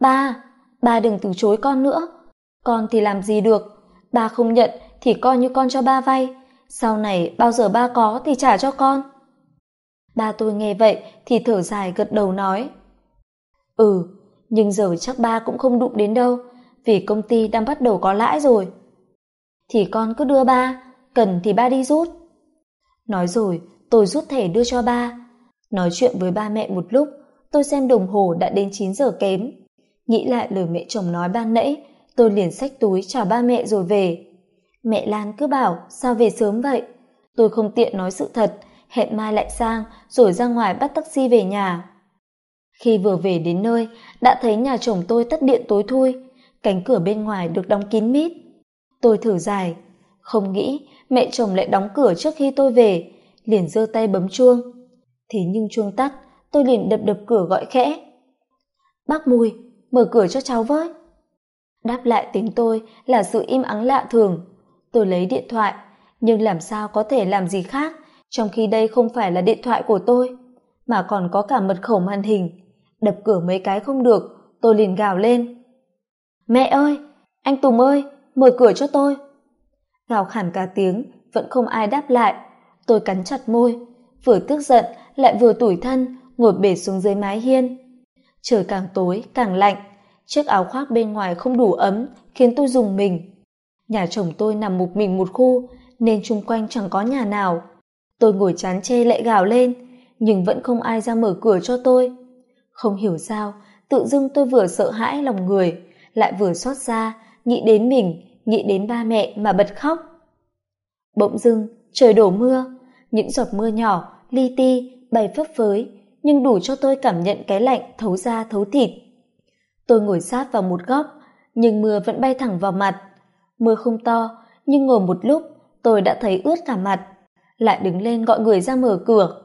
Ba ba đừng từ chối con nữa. Con thì làm gì được? Ba không nhận thì coi như con cho ba vay. Sau này bao giờ ba có thì trả cho con. Ba tôi nghe vậy thì thở dài gật đầu nói. Ừ nhưng giờ chắc ba cũng không đụng đến đâu, vì công ty đang bắt đầu có lãi rồi. Thì con cứ đưa ba, cần thì ba đi rút. Nói rồi, tôi rút thẻ đưa cho ba. Nói chuyện với ba mẹ một lúc, tôi xem đồng hồ đã đến chín giờ kém nghĩ lại lời mẹ chồng nói ban nãy, tôi liền xách túi chào ba mẹ rồi về. Mẹ lan cứ bảo, sao về sớm vậy? Tôi không tiện nói sự thật, hẹn mai lại sang, rồi ra ngoài bắt taxi về nhà. Khi vừa về đến nơi, đã thấy nhà chồng tôi tắt điện tối thui, cánh cửa bên ngoài được đóng kín mít. Tôi thử dài, không nghĩ mẹ chồng lại đóng cửa trước khi tôi về, liền giơ tay bấm chuông. Thế nhưng chuông tắt, tôi liền đập đập cửa gọi khẽ. Bác mùi mở cửa cho cháu với. Đáp lại tiếng tôi là sự im ắng lạ thường. Tôi lấy điện thoại, nhưng làm sao có thể làm gì khác, trong khi đây không phải là điện thoại của tôi, mà còn có cả mật khẩu màn hình. Đập cửa mấy cái không được, tôi liền gào lên. Mẹ ơi, anh tùng ơi, mở cửa cho tôi. Gào khản cả tiếng, vẫn không ai đáp lại. Tôi cắn chặt môi, vừa tức giận lại vừa tủi thân, ngồi bể xuống dưới mái hiên trời càng tối, càng lạnh. Chiếc áo khoác bên ngoài không đủ ấm, khiến tôi dùng mình. Nhà chồng tôi nằm một mình một khu, nên chung quanh chẳng có nhà nào. Tôi ngồi chán chê lại gào lên, nhưng vẫn không ai ra mở cửa cho tôi. Không hiểu sao, tự dưng tôi vừa sợ hãi lòng người, lại vừa xót xa, nghĩ đến mình, nghĩ đến ba mẹ mà bật khóc. Bỗng dưng, trời đổ mưa, những giọt mưa nhỏ, li ti, bay phấp phới nhưng đủ cho tôi cảm nhận cái lạnh, thấu da, thấu thịt. Tôi ngồi sát vào một góc, nhưng mưa vẫn bay thẳng vào mặt. Mưa không to, nhưng ngồi một lúc, tôi đã thấy ướt cả mặt, lại đứng lên gọi người ra mở cửa.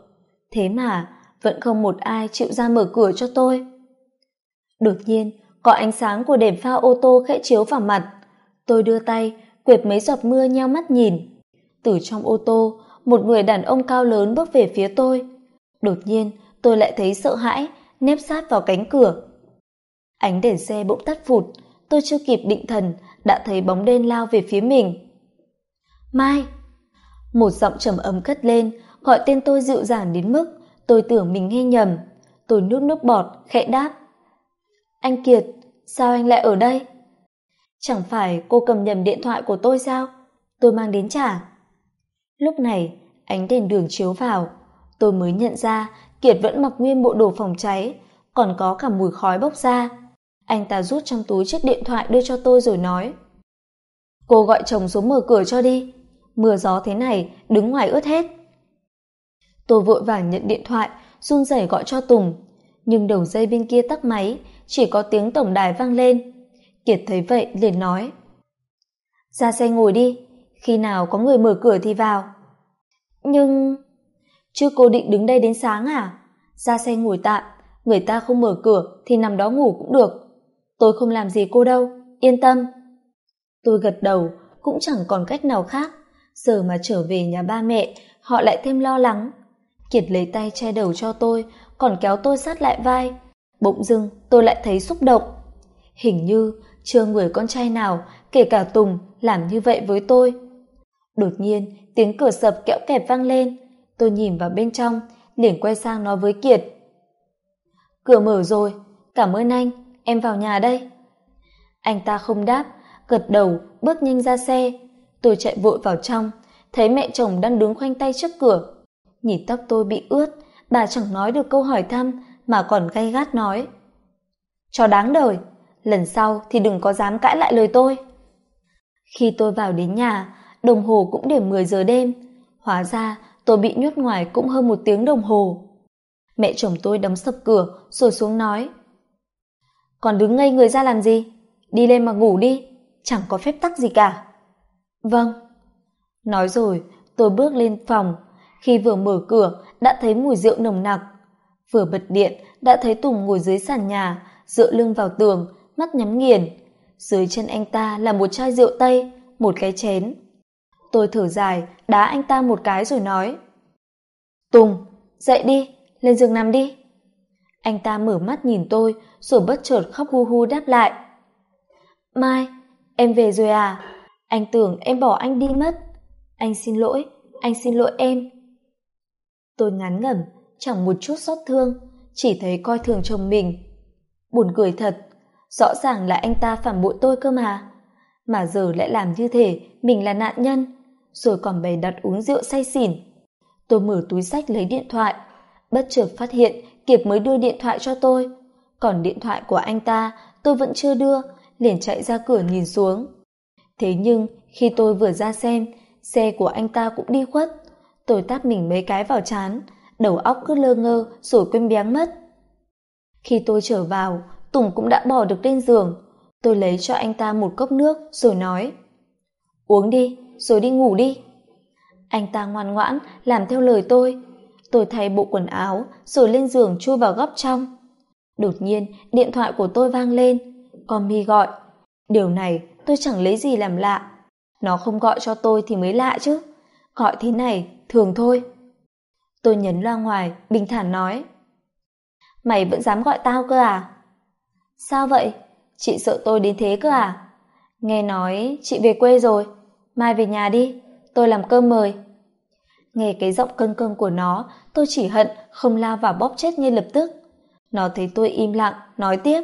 Thế mà, vẫn không một ai chịu ra mở cửa cho tôi. Đột nhiên, có ánh sáng của đèn pha ô tô khẽ chiếu vào mặt. Tôi đưa tay, quệt mấy giọt mưa nheo mắt nhìn. Từ trong ô tô, một người đàn ông cao lớn bước về phía tôi. Đột nhiên tôi lại thấy sợ hãi, nép sát vào cánh cửa. Ánh đèn xe bỗng tắt phụt, tôi chưa kịp định thần, đã thấy bóng đen lao về phía mình. Mai! Một giọng trầm ấm cất lên, gọi tên tôi dịu dàng đến mức tôi tưởng mình nghe nhầm. Tôi nuốt nước bọt, khẽ đáp. Anh kiệt, sao anh lại ở đây? Chẳng phải cô cầm nhầm điện thoại của tôi sao? Tôi mang đến trả. Lúc này, ánh đèn đường chiếu vào. Tôi mới nhận ra kiệt vẫn mặc nguyên bộ đồ phòng cháy, còn có cả mùi khói bốc ra. Anh ta rút trong túi chiếc điện thoại đưa cho tôi rồi nói, cô gọi chồng xuống mở cửa cho đi, mưa gió thế này đứng ngoài ướt hết. Tôi vội vàng nhận điện thoại, run rẩy gọi cho tùng, nhưng đầu dây bên kia tắt máy, chỉ có tiếng tổng đài vang lên. Kiệt thấy vậy liền nói, ra xe ngồi đi, khi nào có người mở cửa thì vào. Nhưng chứ cô định đứng đây đến sáng à? Ra xe ngồi tạm, người ta không mở cửa thì nằm đó ngủ cũng được. Tôi không làm gì cô đâu, yên tâm. Tôi gật đầu, cũng chẳng còn cách nào khác. Giờ mà trở về nhà ba mẹ, họ lại thêm lo lắng. Kiệt lấy tay che đầu cho tôi, còn kéo tôi sát lại vai. Bỗng dưng, tôi lại thấy xúc động. Hình như chưa người con trai nào, kể cả tùng, làm như vậy với tôi. Đột nhiên, tiếng cửa sập kẽo kẹp vang lên tôi nhìn vào bên trong, liền quay sang nói với kiệt. Cửa mở rồi, cảm ơn anh, em vào nhà đây. Anh ta không đáp, gật đầu, bước nhanh ra xe. Tôi chạy vội vào trong, thấy mẹ chồng đang đứng khoanh tay trước cửa. Nhìn tóc tôi bị ướt, bà chẳng nói được câu hỏi thăm, mà còn gay gắt nói. Cho đáng đời, lần sau thì đừng có dám cãi lại lời tôi. Khi tôi vào đến nhà, đồng hồ cũng điểm mười giờ đêm. Hóa ra tôi bị nhốt ngoài cũng hơn một tiếng đồng hồ. Mẹ chồng tôi đóng sập cửa, rồi xuống nói. Còn đứng ngây người ra làm gì? Đi lên mà ngủ đi, chẳng có phép tắc gì cả. Vâng. Nói rồi, tôi bước lên phòng. Khi vừa mở cửa, đã thấy mùi rượu nồng nặc. Vừa bật điện, đã thấy tùng ngồi dưới sàn nhà, dựa lưng vào tường, mắt nhắm nghiền. Dưới chân anh ta là một chai rượu tây, một cái chén tôi thở dài, đá anh ta một cái rồi nói. Tùng, dậy đi, lên giường nằm đi. Anh ta mở mắt nhìn tôi, rồi bất chợt khóc hu hu đáp lại. Mai, em về rồi à? Anh tưởng em bỏ anh đi mất. Anh xin lỗi, anh xin lỗi em. Tôi ngán ngẩm, chẳng một chút xót thương, chỉ thấy coi thường chồng mình. Buồn cười thật, rõ ràng là anh ta phản bội tôi cơ mà. Mà giờ lại làm như thể mình là nạn nhân rồi còn bày đặt uống rượu say xỉn. Tôi mở túi sách lấy điện thoại. Bất chợt phát hiện kiệt mới đưa điện thoại cho tôi. Còn điện thoại của anh ta, tôi vẫn chưa đưa, liền chạy ra cửa nhìn xuống. Thế nhưng, khi tôi vừa ra xem, xe của anh ta cũng đi khuất. Tôi tát mình mấy cái vào chán, đầu óc cứ lơ ngơ rồi quên béng mất. Khi tôi trở vào, tùng cũng đã bỏ được lên giường. Tôi lấy cho anh ta một cốc nước rồi nói, uống đi rồi đi ngủ đi. Anh ta ngoan ngoãn làm theo lời tôi. Tôi thay bộ quần áo, rồi lên giường chui vào góc trong. Đột nhiên, điện thoại của tôi vang lên. Con mi gọi, điều này tôi chẳng lấy gì làm lạ. Nó không gọi cho tôi thì mới lạ chứ. Gọi thế này, thường thôi. Tôi nhấn loa ngoài, bình thản nói, mày vẫn dám gọi tao cơ à? Sao vậy? Chị sợ tôi đến thế cơ à? Nghe nói chị về quê rồi mai về nhà đi, tôi làm cơm mời. Nghe cái giọng cân cân của nó, tôi chỉ hận không lao vào bóp chết ngay lập tức. Nó thấy tôi im lặng, nói tiếp.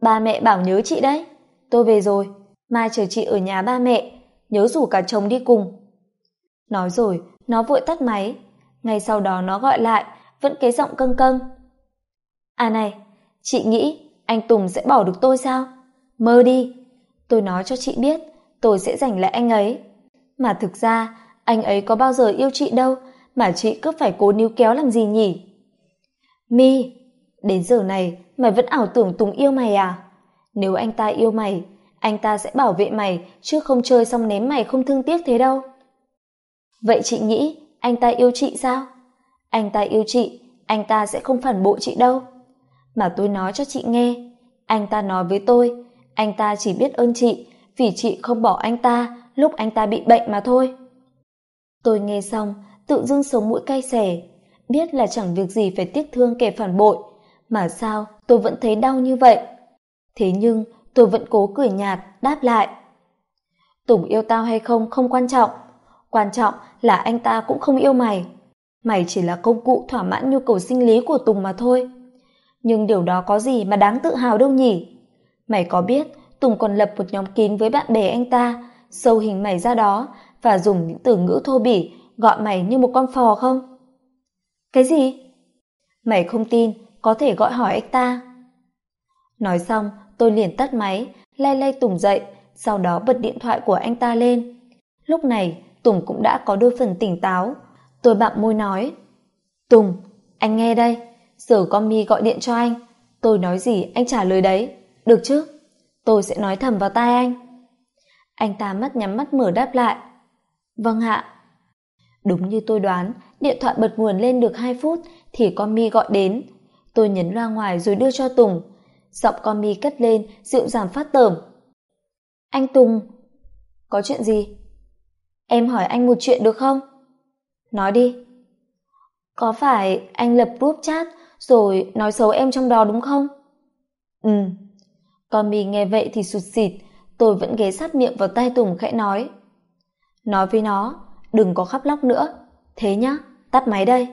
Ba mẹ bảo nhớ chị đấy, tôi về rồi, mai chờ chị ở nhà ba mẹ, nhớ rủ cả chồng đi cùng. Nói rồi, nó vội tắt máy. Ngay sau đó nó gọi lại, vẫn cái giọng cân cân à này, chị nghĩ anh tùng sẽ bỏ được tôi sao? Mơ đi, tôi nói cho chị biết tôi sẽ giành lại anh ấy. Mà thực ra, anh ấy có bao giờ yêu chị đâu, mà chị cứ phải cố níu kéo làm gì nhỉ? Mi, đến giờ này mày vẫn ảo tưởng tùng yêu mày à? Nếu anh ta yêu mày, anh ta sẽ bảo vệ mày chứ không chơi xong ném mày không thương tiếc thế đâu. Vậy chị nghĩ anh ta yêu chị sao? Anh ta yêu chị, anh ta sẽ không phản bội chị đâu. Mà tôi nói cho chị nghe, anh ta nói với tôi, anh ta chỉ biết ơn chị vì chị không bỏ anh ta, lúc anh ta bị bệnh mà thôi. Tôi nghe xong, tự dưng sống mũi cay xẻ biết là chẳng việc gì phải tiếc thương kẻ phản bội. Mà sao tôi vẫn thấy đau như vậy? Thế nhưng tôi vẫn cố cười nhạt, đáp lại. Tùng yêu tao hay không không quan trọng. Quan trọng là anh ta cũng không yêu mày. Mày chỉ là công cụ thỏa mãn nhu cầu sinh lý của tùng mà thôi. Nhưng điều đó có gì mà đáng tự hào đâu nhỉ? Mày có biết tùng còn lập một nhóm kín với bạn bè anh ta, sâu hình mày ra đó và dùng những từ ngữ thô bỉ, gọi mày như một con phò không? Cái gì? Mày không tin, có thể gọi hỏi anh ta. Nói xong, tôi liền tắt máy, lay lay tùng dậy, sau đó bật điện thoại của anh ta lên. Lúc này, tùng cũng đã có đôi phần tỉnh táo. Tôi bặm môi nói, tùng, anh nghe đây, giờ con mi gọi điện cho anh. Tôi nói gì anh trả lời đấy, được chứ? Tôi sẽ nói thầm vào tai anh. Anh ta mắt nhắm mắt mở đáp lại. Vâng ạ. Đúng như tôi đoán, điện thoại bật nguồn lên được hai phút thì con mi gọi đến. Tôi nhấn loa ngoài rồi đưa cho tùng. Giọng con mi cất lên, dịu dàng phát tởm. Anh tùng, có chuyện gì? Em hỏi anh một chuyện được không? Nói đi. Có phải anh lập group chat rồi nói xấu em trong đó đúng không? Ừ con mi nghe vậy thì sụt sịt, tôi vẫn ghé sát miệng vào tay tùng khẽ nói. Nói với nó đừng có khóc lóc nữa. Thế nhá tắt máy đây.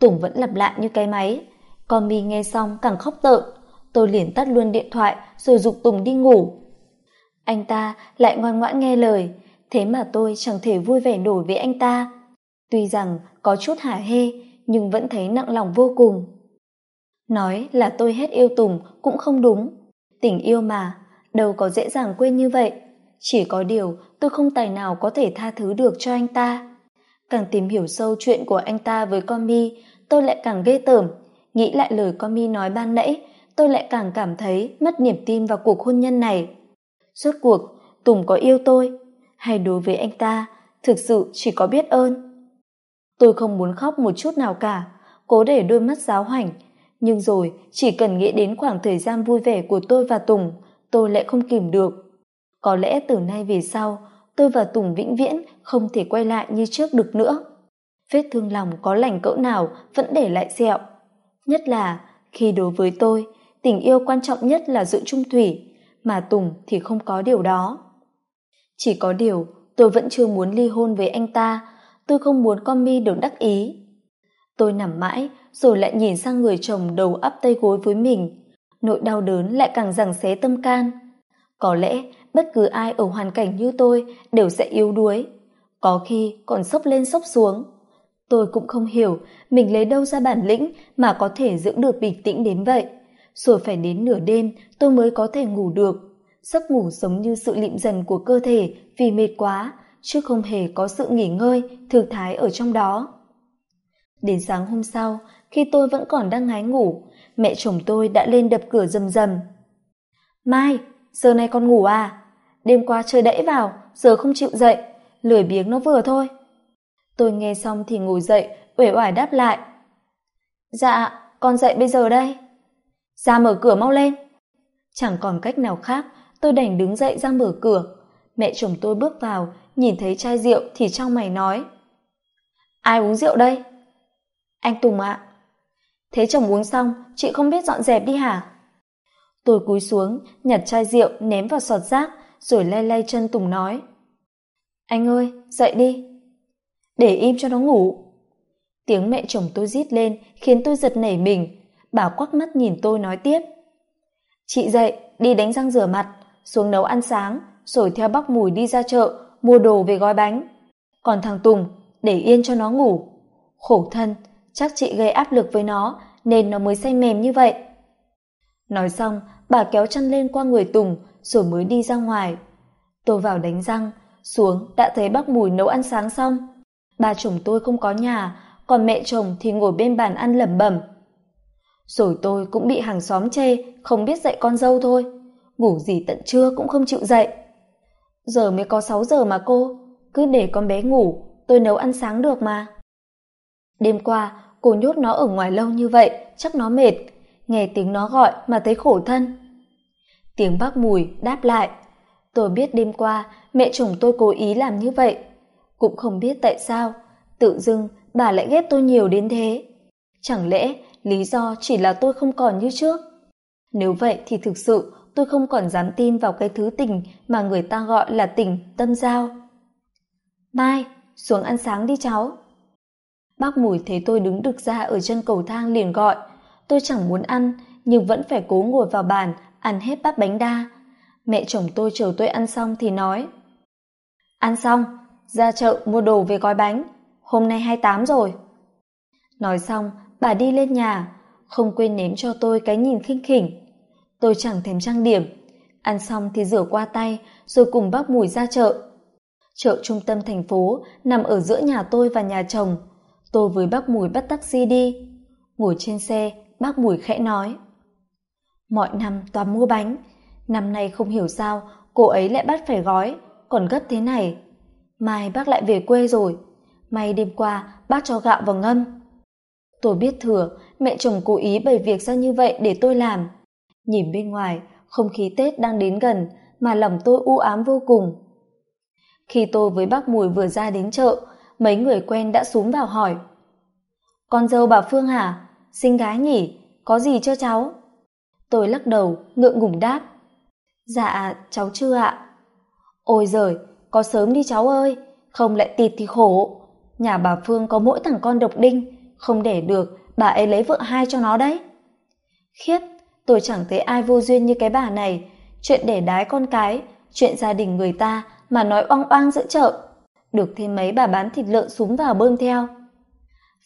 Tùng vẫn lặp lại như cái máy. Con mi nghe xong càng khóc tợn. Tôi liền tắt luôn điện thoại rồi giục tùng đi ngủ. Anh ta lại ngoan ngoãn nghe lời. Thế mà tôi chẳng thể vui vẻ nổi với anh ta. Tuy rằng có chút hả hê nhưng vẫn thấy nặng lòng vô cùng. Nói là tôi hết yêu tùng cũng không đúng tình yêu mà. Đâu có dễ dàng quên như vậy. Chỉ có điều, tôi không tài nào có thể tha thứ được cho anh ta. Càng tìm hiểu sâu chuyện của anh ta với con mi, tôi lại càng ghê tởm. Nghĩ lại lời con mi nói ban nãy, tôi lại càng cảm thấy mất niềm tin vào cuộc hôn nhân này. Rốt cuộc, tùng có yêu tôi, hay đối với anh ta, thực sự chỉ có biết ơn. Tôi không muốn khóc một chút nào cả, cố để đôi mắt giáo hoảnh nhưng rồi, chỉ cần nghĩ đến khoảng thời gian vui vẻ của tôi và tùng, tôi lại không kìm được. Có lẽ từ nay về sau, tôi và tùng vĩnh viễn không thể quay lại như trước được nữa. Vết thương lòng có lành cỡ nào vẫn để lại sẹo. Nhất là, khi đối với tôi, tình yêu quan trọng nhất là sự trung thủy, mà tùng thì không có điều đó. Chỉ có điều, tôi vẫn chưa muốn ly hôn với anh ta, tôi không muốn con mi được đắc ý. Tôi nằm mãi rồi lại nhìn sang người chồng đầu ấp tay gối với mình. Nỗi đau đớn lại càng giằng xé tâm can. Có lẽ bất cứ ai ở hoàn cảnh như tôi đều sẽ yếu đuối. Có khi còn sốc lên sốc xuống. Tôi cũng không hiểu mình lấy đâu ra bản lĩnh mà có thể giữ được bình tĩnh đến vậy. Rồi phải đến nửa đêm tôi mới có thể ngủ được. Giấc ngủ giống như sự lịm dần của cơ thể vì mệt quá, chứ không hề có sự nghỉ ngơi, thư thái ở trong đó. Đến sáng hôm sau khi tôi vẫn còn đang ngái ngủ, mẹ chồng tôi đã lên đập cửa rầm rầm. Mai, giờ này con ngủ à? Đêm qua chơi đẫy vào, giờ không chịu dậy, lười biếng nó vừa thôi. Tôi nghe xong thì ngồi dậy, uể oải đáp lại. Dạ con dậy bây giờ đây. Ra mở cửa mau lên. Chẳng còn cách nào khác, tôi đành đứng dậy ra mở cửa. Mẹ chồng tôi bước vào, nhìn thấy chai rượu thì trong mày nói, ai uống rượu đây? Anh tùng ạ thế chồng uống xong, chị không biết dọn dẹp đi hả? Tôi cúi xuống, nhặt chai rượu, ném vào sọt rác, rồi lay lay chân tùng nói. Anh ơi, dậy đi. Để im cho nó ngủ. Tiếng mẹ chồng tôi rít lên, khiến tôi giật nảy mình. Bà quắc mắt nhìn tôi nói tiếp. Chị dậy, đi đánh răng rửa mặt, xuống nấu ăn sáng, rồi theo bác mùi đi ra chợ, mua đồ về gói bánh. Còn thằng tùng, để yên cho nó ngủ. Khổ thân chắc chị gây áp lực với nó, nên nó mới say mềm như vậy. Nói xong, bà kéo chăn lên qua người tùng, rồi mới đi ra ngoài. Tôi vào đánh răng, xuống, đã thấy bác mùi nấu ăn sáng xong. Ba chồng tôi không có nhà, còn mẹ chồng thì ngồi bên bàn ăn lẩm bẩm. Rồi tôi cũng bị hàng xóm chê, không biết dạy con dâu thôi. Ngủ gì tận trưa cũng không chịu dậy. Giờ mới có sáu giờ mà cô, cứ để con bé ngủ, tôi nấu ăn sáng được mà đêm qua, cô nhốt nó ở ngoài lâu như vậy, chắc nó mệt. Nghe tiếng nó gọi mà thấy khổ thân. Tiếng bác mùi đáp lại, tôi biết đêm qua mẹ chồng tôi cố ý làm như vậy. Cũng không biết tại sao, tự dưng bà lại ghét tôi nhiều đến thế. Chẳng lẽ lý do chỉ là tôi không còn như trước? Nếu vậy thì thực sự tôi không còn dám tin vào cái thứ tình mà người ta gọi là tình tâm giao. Mai, xuống ăn sáng đi cháu bác mùi thấy tôi đứng đực ra ở chân cầu thang liền gọi. Tôi chẳng muốn ăn, nhưng vẫn phải cố ngồi vào bàn, ăn hết bát bánh đa. Mẹ chồng tôi chờ tôi ăn xong thì nói. Ăn xong, ra chợ mua đồ về gói bánh. Hôm nay hai tám rồi. Nói xong, bà đi lên nhà. Không quên ném cho tôi cái nhìn khinh khỉnh. Tôi chẳng thèm trang điểm. Ăn xong thì rửa qua tay, rồi cùng bác mùi ra chợ. Chợ trung tâm thành phố, nằm ở giữa nhà tôi và nhà chồng tôi với bác mùi bắt taxi đi. Ngồi trên xe, bác mùi khẽ nói. Mọi năm toàn mua bánh. Năm nay không hiểu sao, cô ấy lại bắt phải gói. Còn gấp thế này. Mai bác lại về quê rồi. May đêm qua, bác cho gạo vào ngâm. Tôi biết thừa, mẹ chồng cố ý bày việc ra như vậy để tôi làm. Nhìn bên ngoài, không khí tết đang đến gần, mà lòng tôi u ám vô cùng. Khi tôi với bác mùi vừa ra đến chợ mấy người quen đã xuống vào hỏi. Con dâu bà phương hả? Xinh gái nhỉ? Có gì cho cháu? Tôi lắc đầu, ngượng ngùng đáp. Dạ cháu chưa ạ. Ôi giời, có sớm đi cháu ơi, không lại tịt thì khổ. Nhà bà phương có mỗi thằng con độc đinh, không để được, bà ấy lấy vợ hai cho nó đấy. Khiếp, tôi chẳng thấy ai vô duyên như cái bà này. Chuyện để đái con cái, chuyện gia đình người ta mà nói oang oang giữa chợ được thêm mấy bà bán thịt lợn súng vào bơm theo.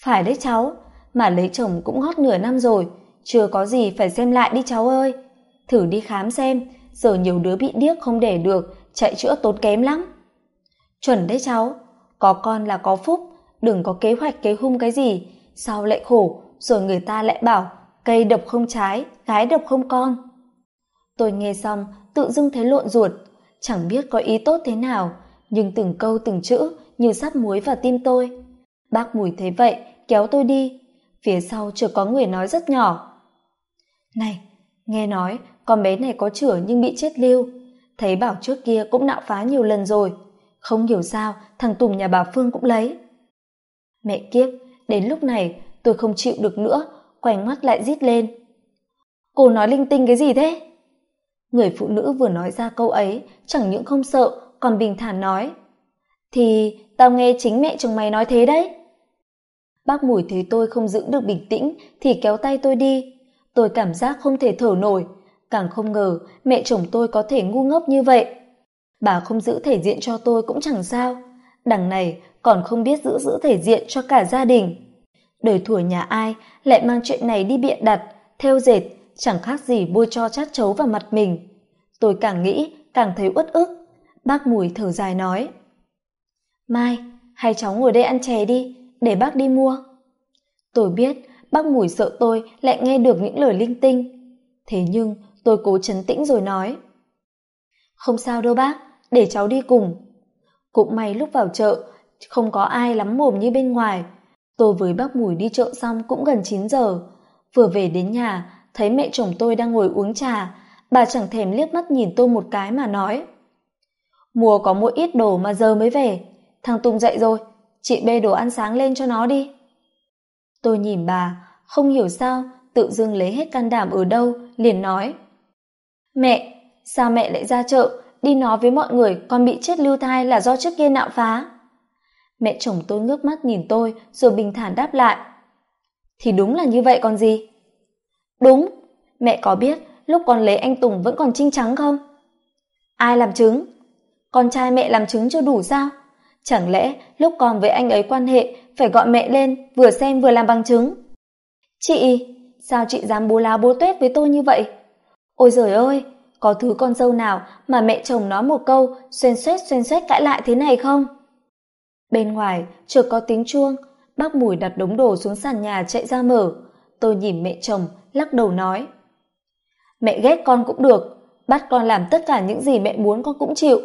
Phải đấy cháu, mà lấy chồng cũng hót nửa năm rồi, chưa có gì phải xem lại đi cháu ơi. Thử đi khám xem, giờ nhiều đứa bị điếc không để được, chạy chữa tốn kém lắm. Chuẩn đấy cháu, có con là có phúc, đừng có kế hoạch kế hung cái gì, sao lại khổ, rồi người ta lại bảo, cây độc không trái, gái độc không con. Tôi nghe xong, tự dưng thấy lộn ruột, chẳng biết có ý tốt thế nào nhưng từng câu từng chữ như sắt muối vào tim tôi. Bác mùi thấy vậy, kéo tôi đi. Phía sau chưa có người nói rất nhỏ. Này, nghe nói con bé này có chửa nhưng bị chết lưu. Thấy bảo trước kia cũng nạo phá nhiều lần rồi. Không hiểu sao, thằng tùng nhà bà phương cũng lấy. Mẹ kiếp, đến lúc này tôi không chịu được nữa quay mắt lại rít lên. Cô nói linh tinh cái gì thế? Người phụ nữ vừa nói ra câu ấy, chẳng những không sợ còn bình thản nói, thì tao nghe chính mẹ chồng mày nói thế đấy. Bác mùi thấy tôi không giữ được bình tĩnh thì kéo tay tôi đi. Tôi cảm giác không thể thở nổi, càng không ngờ mẹ chồng tôi có thể ngu ngốc như vậy. Bà không giữ thể diện cho tôi cũng chẳng sao, đằng này còn không biết giữ giữ thể diện cho cả gia đình. Đời thủa nhà ai lại mang chuyện này đi biện đặt, theo dệt, chẳng khác gì bôi cho chát chấu vào mặt mình. Tôi càng nghĩ càng thấy uất ức bác mùi thở dài nói. Mai, hai cháu ngồi đây ăn chè đi, để bác đi mua. Tôi biết bác mùi sợ tôi lại nghe được những lời linh tinh. Thế nhưng tôi cố chấn tĩnh rồi nói. Không sao đâu bác, để cháu đi cùng. Cũng may lúc vào chợ, không có ai lắm mồm như bên ngoài. Tôi với bác mùi đi chợ xong cũng gần chín giờ. Vừa về đến nhà, thấy mẹ chồng tôi đang ngồi uống trà. Bà chẳng thèm liếc mắt nhìn tôi một cái mà nói mùa có một ít đồ mà giờ mới về. Thằng tùng dậy rồi. Chị bê đồ ăn sáng lên cho nó đi. Tôi nhìn bà, không hiểu sao tự dưng lấy hết can đảm ở đâu, liền nói. Mẹ, sao mẹ lại ra chợ? Đi nói với mọi người con bị chết lưu thai là do trước kia nạo phá. Mẹ chồng tôi ngước mắt nhìn tôi, rồi bình thản đáp lại. Thì đúng là như vậy còn gì? Đúng, mẹ có biết lúc con lấy anh tùng vẫn còn trinh trắng không? Ai làm chứng? Con trai mẹ làm chứng cho đủ sao? Chẳng lẽ lúc con với anh ấy quan hệ phải gọi mẹ lên, vừa xem vừa làm bằng chứng? Chị, sao chị dám bố láo bố tuét với tôi như vậy? Ôi giời ơi, có thứ con dâu nào mà mẹ chồng nói một câu xoen xoét xoen xoét cãi lại thế này không? Bên ngoài chợt có tiếng chuông, bác mùi đặt đống đồ xuống sàn nhà chạy ra mở. Tôi nhìn mẹ chồng lắc đầu nói, mẹ ghét con cũng được, bắt con làm tất cả những gì mẹ muốn con cũng chịu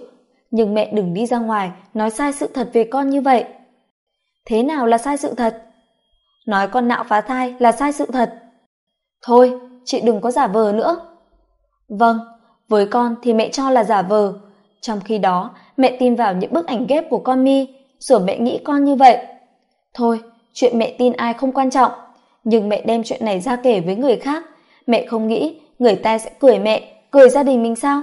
nhưng mẹ đừng đi ra ngoài, nói sai sự thật về con như vậy. Thế nào là sai sự thật? Nói con nạo phá thai là sai sự thật. Thôi, chị đừng có giả vờ nữa. Vâng với con thì mẹ cho là giả vờ. Trong khi đó, mẹ tin vào những bức ảnh ghép của con mi rồi mẹ nghĩ con như vậy. Thôi, chuyện mẹ tin ai không quan trọng. Nhưng mẹ đem chuyện này ra kể với người khác. Mẹ không nghĩ người ta sẽ cười mẹ, cười gia đình mình sao?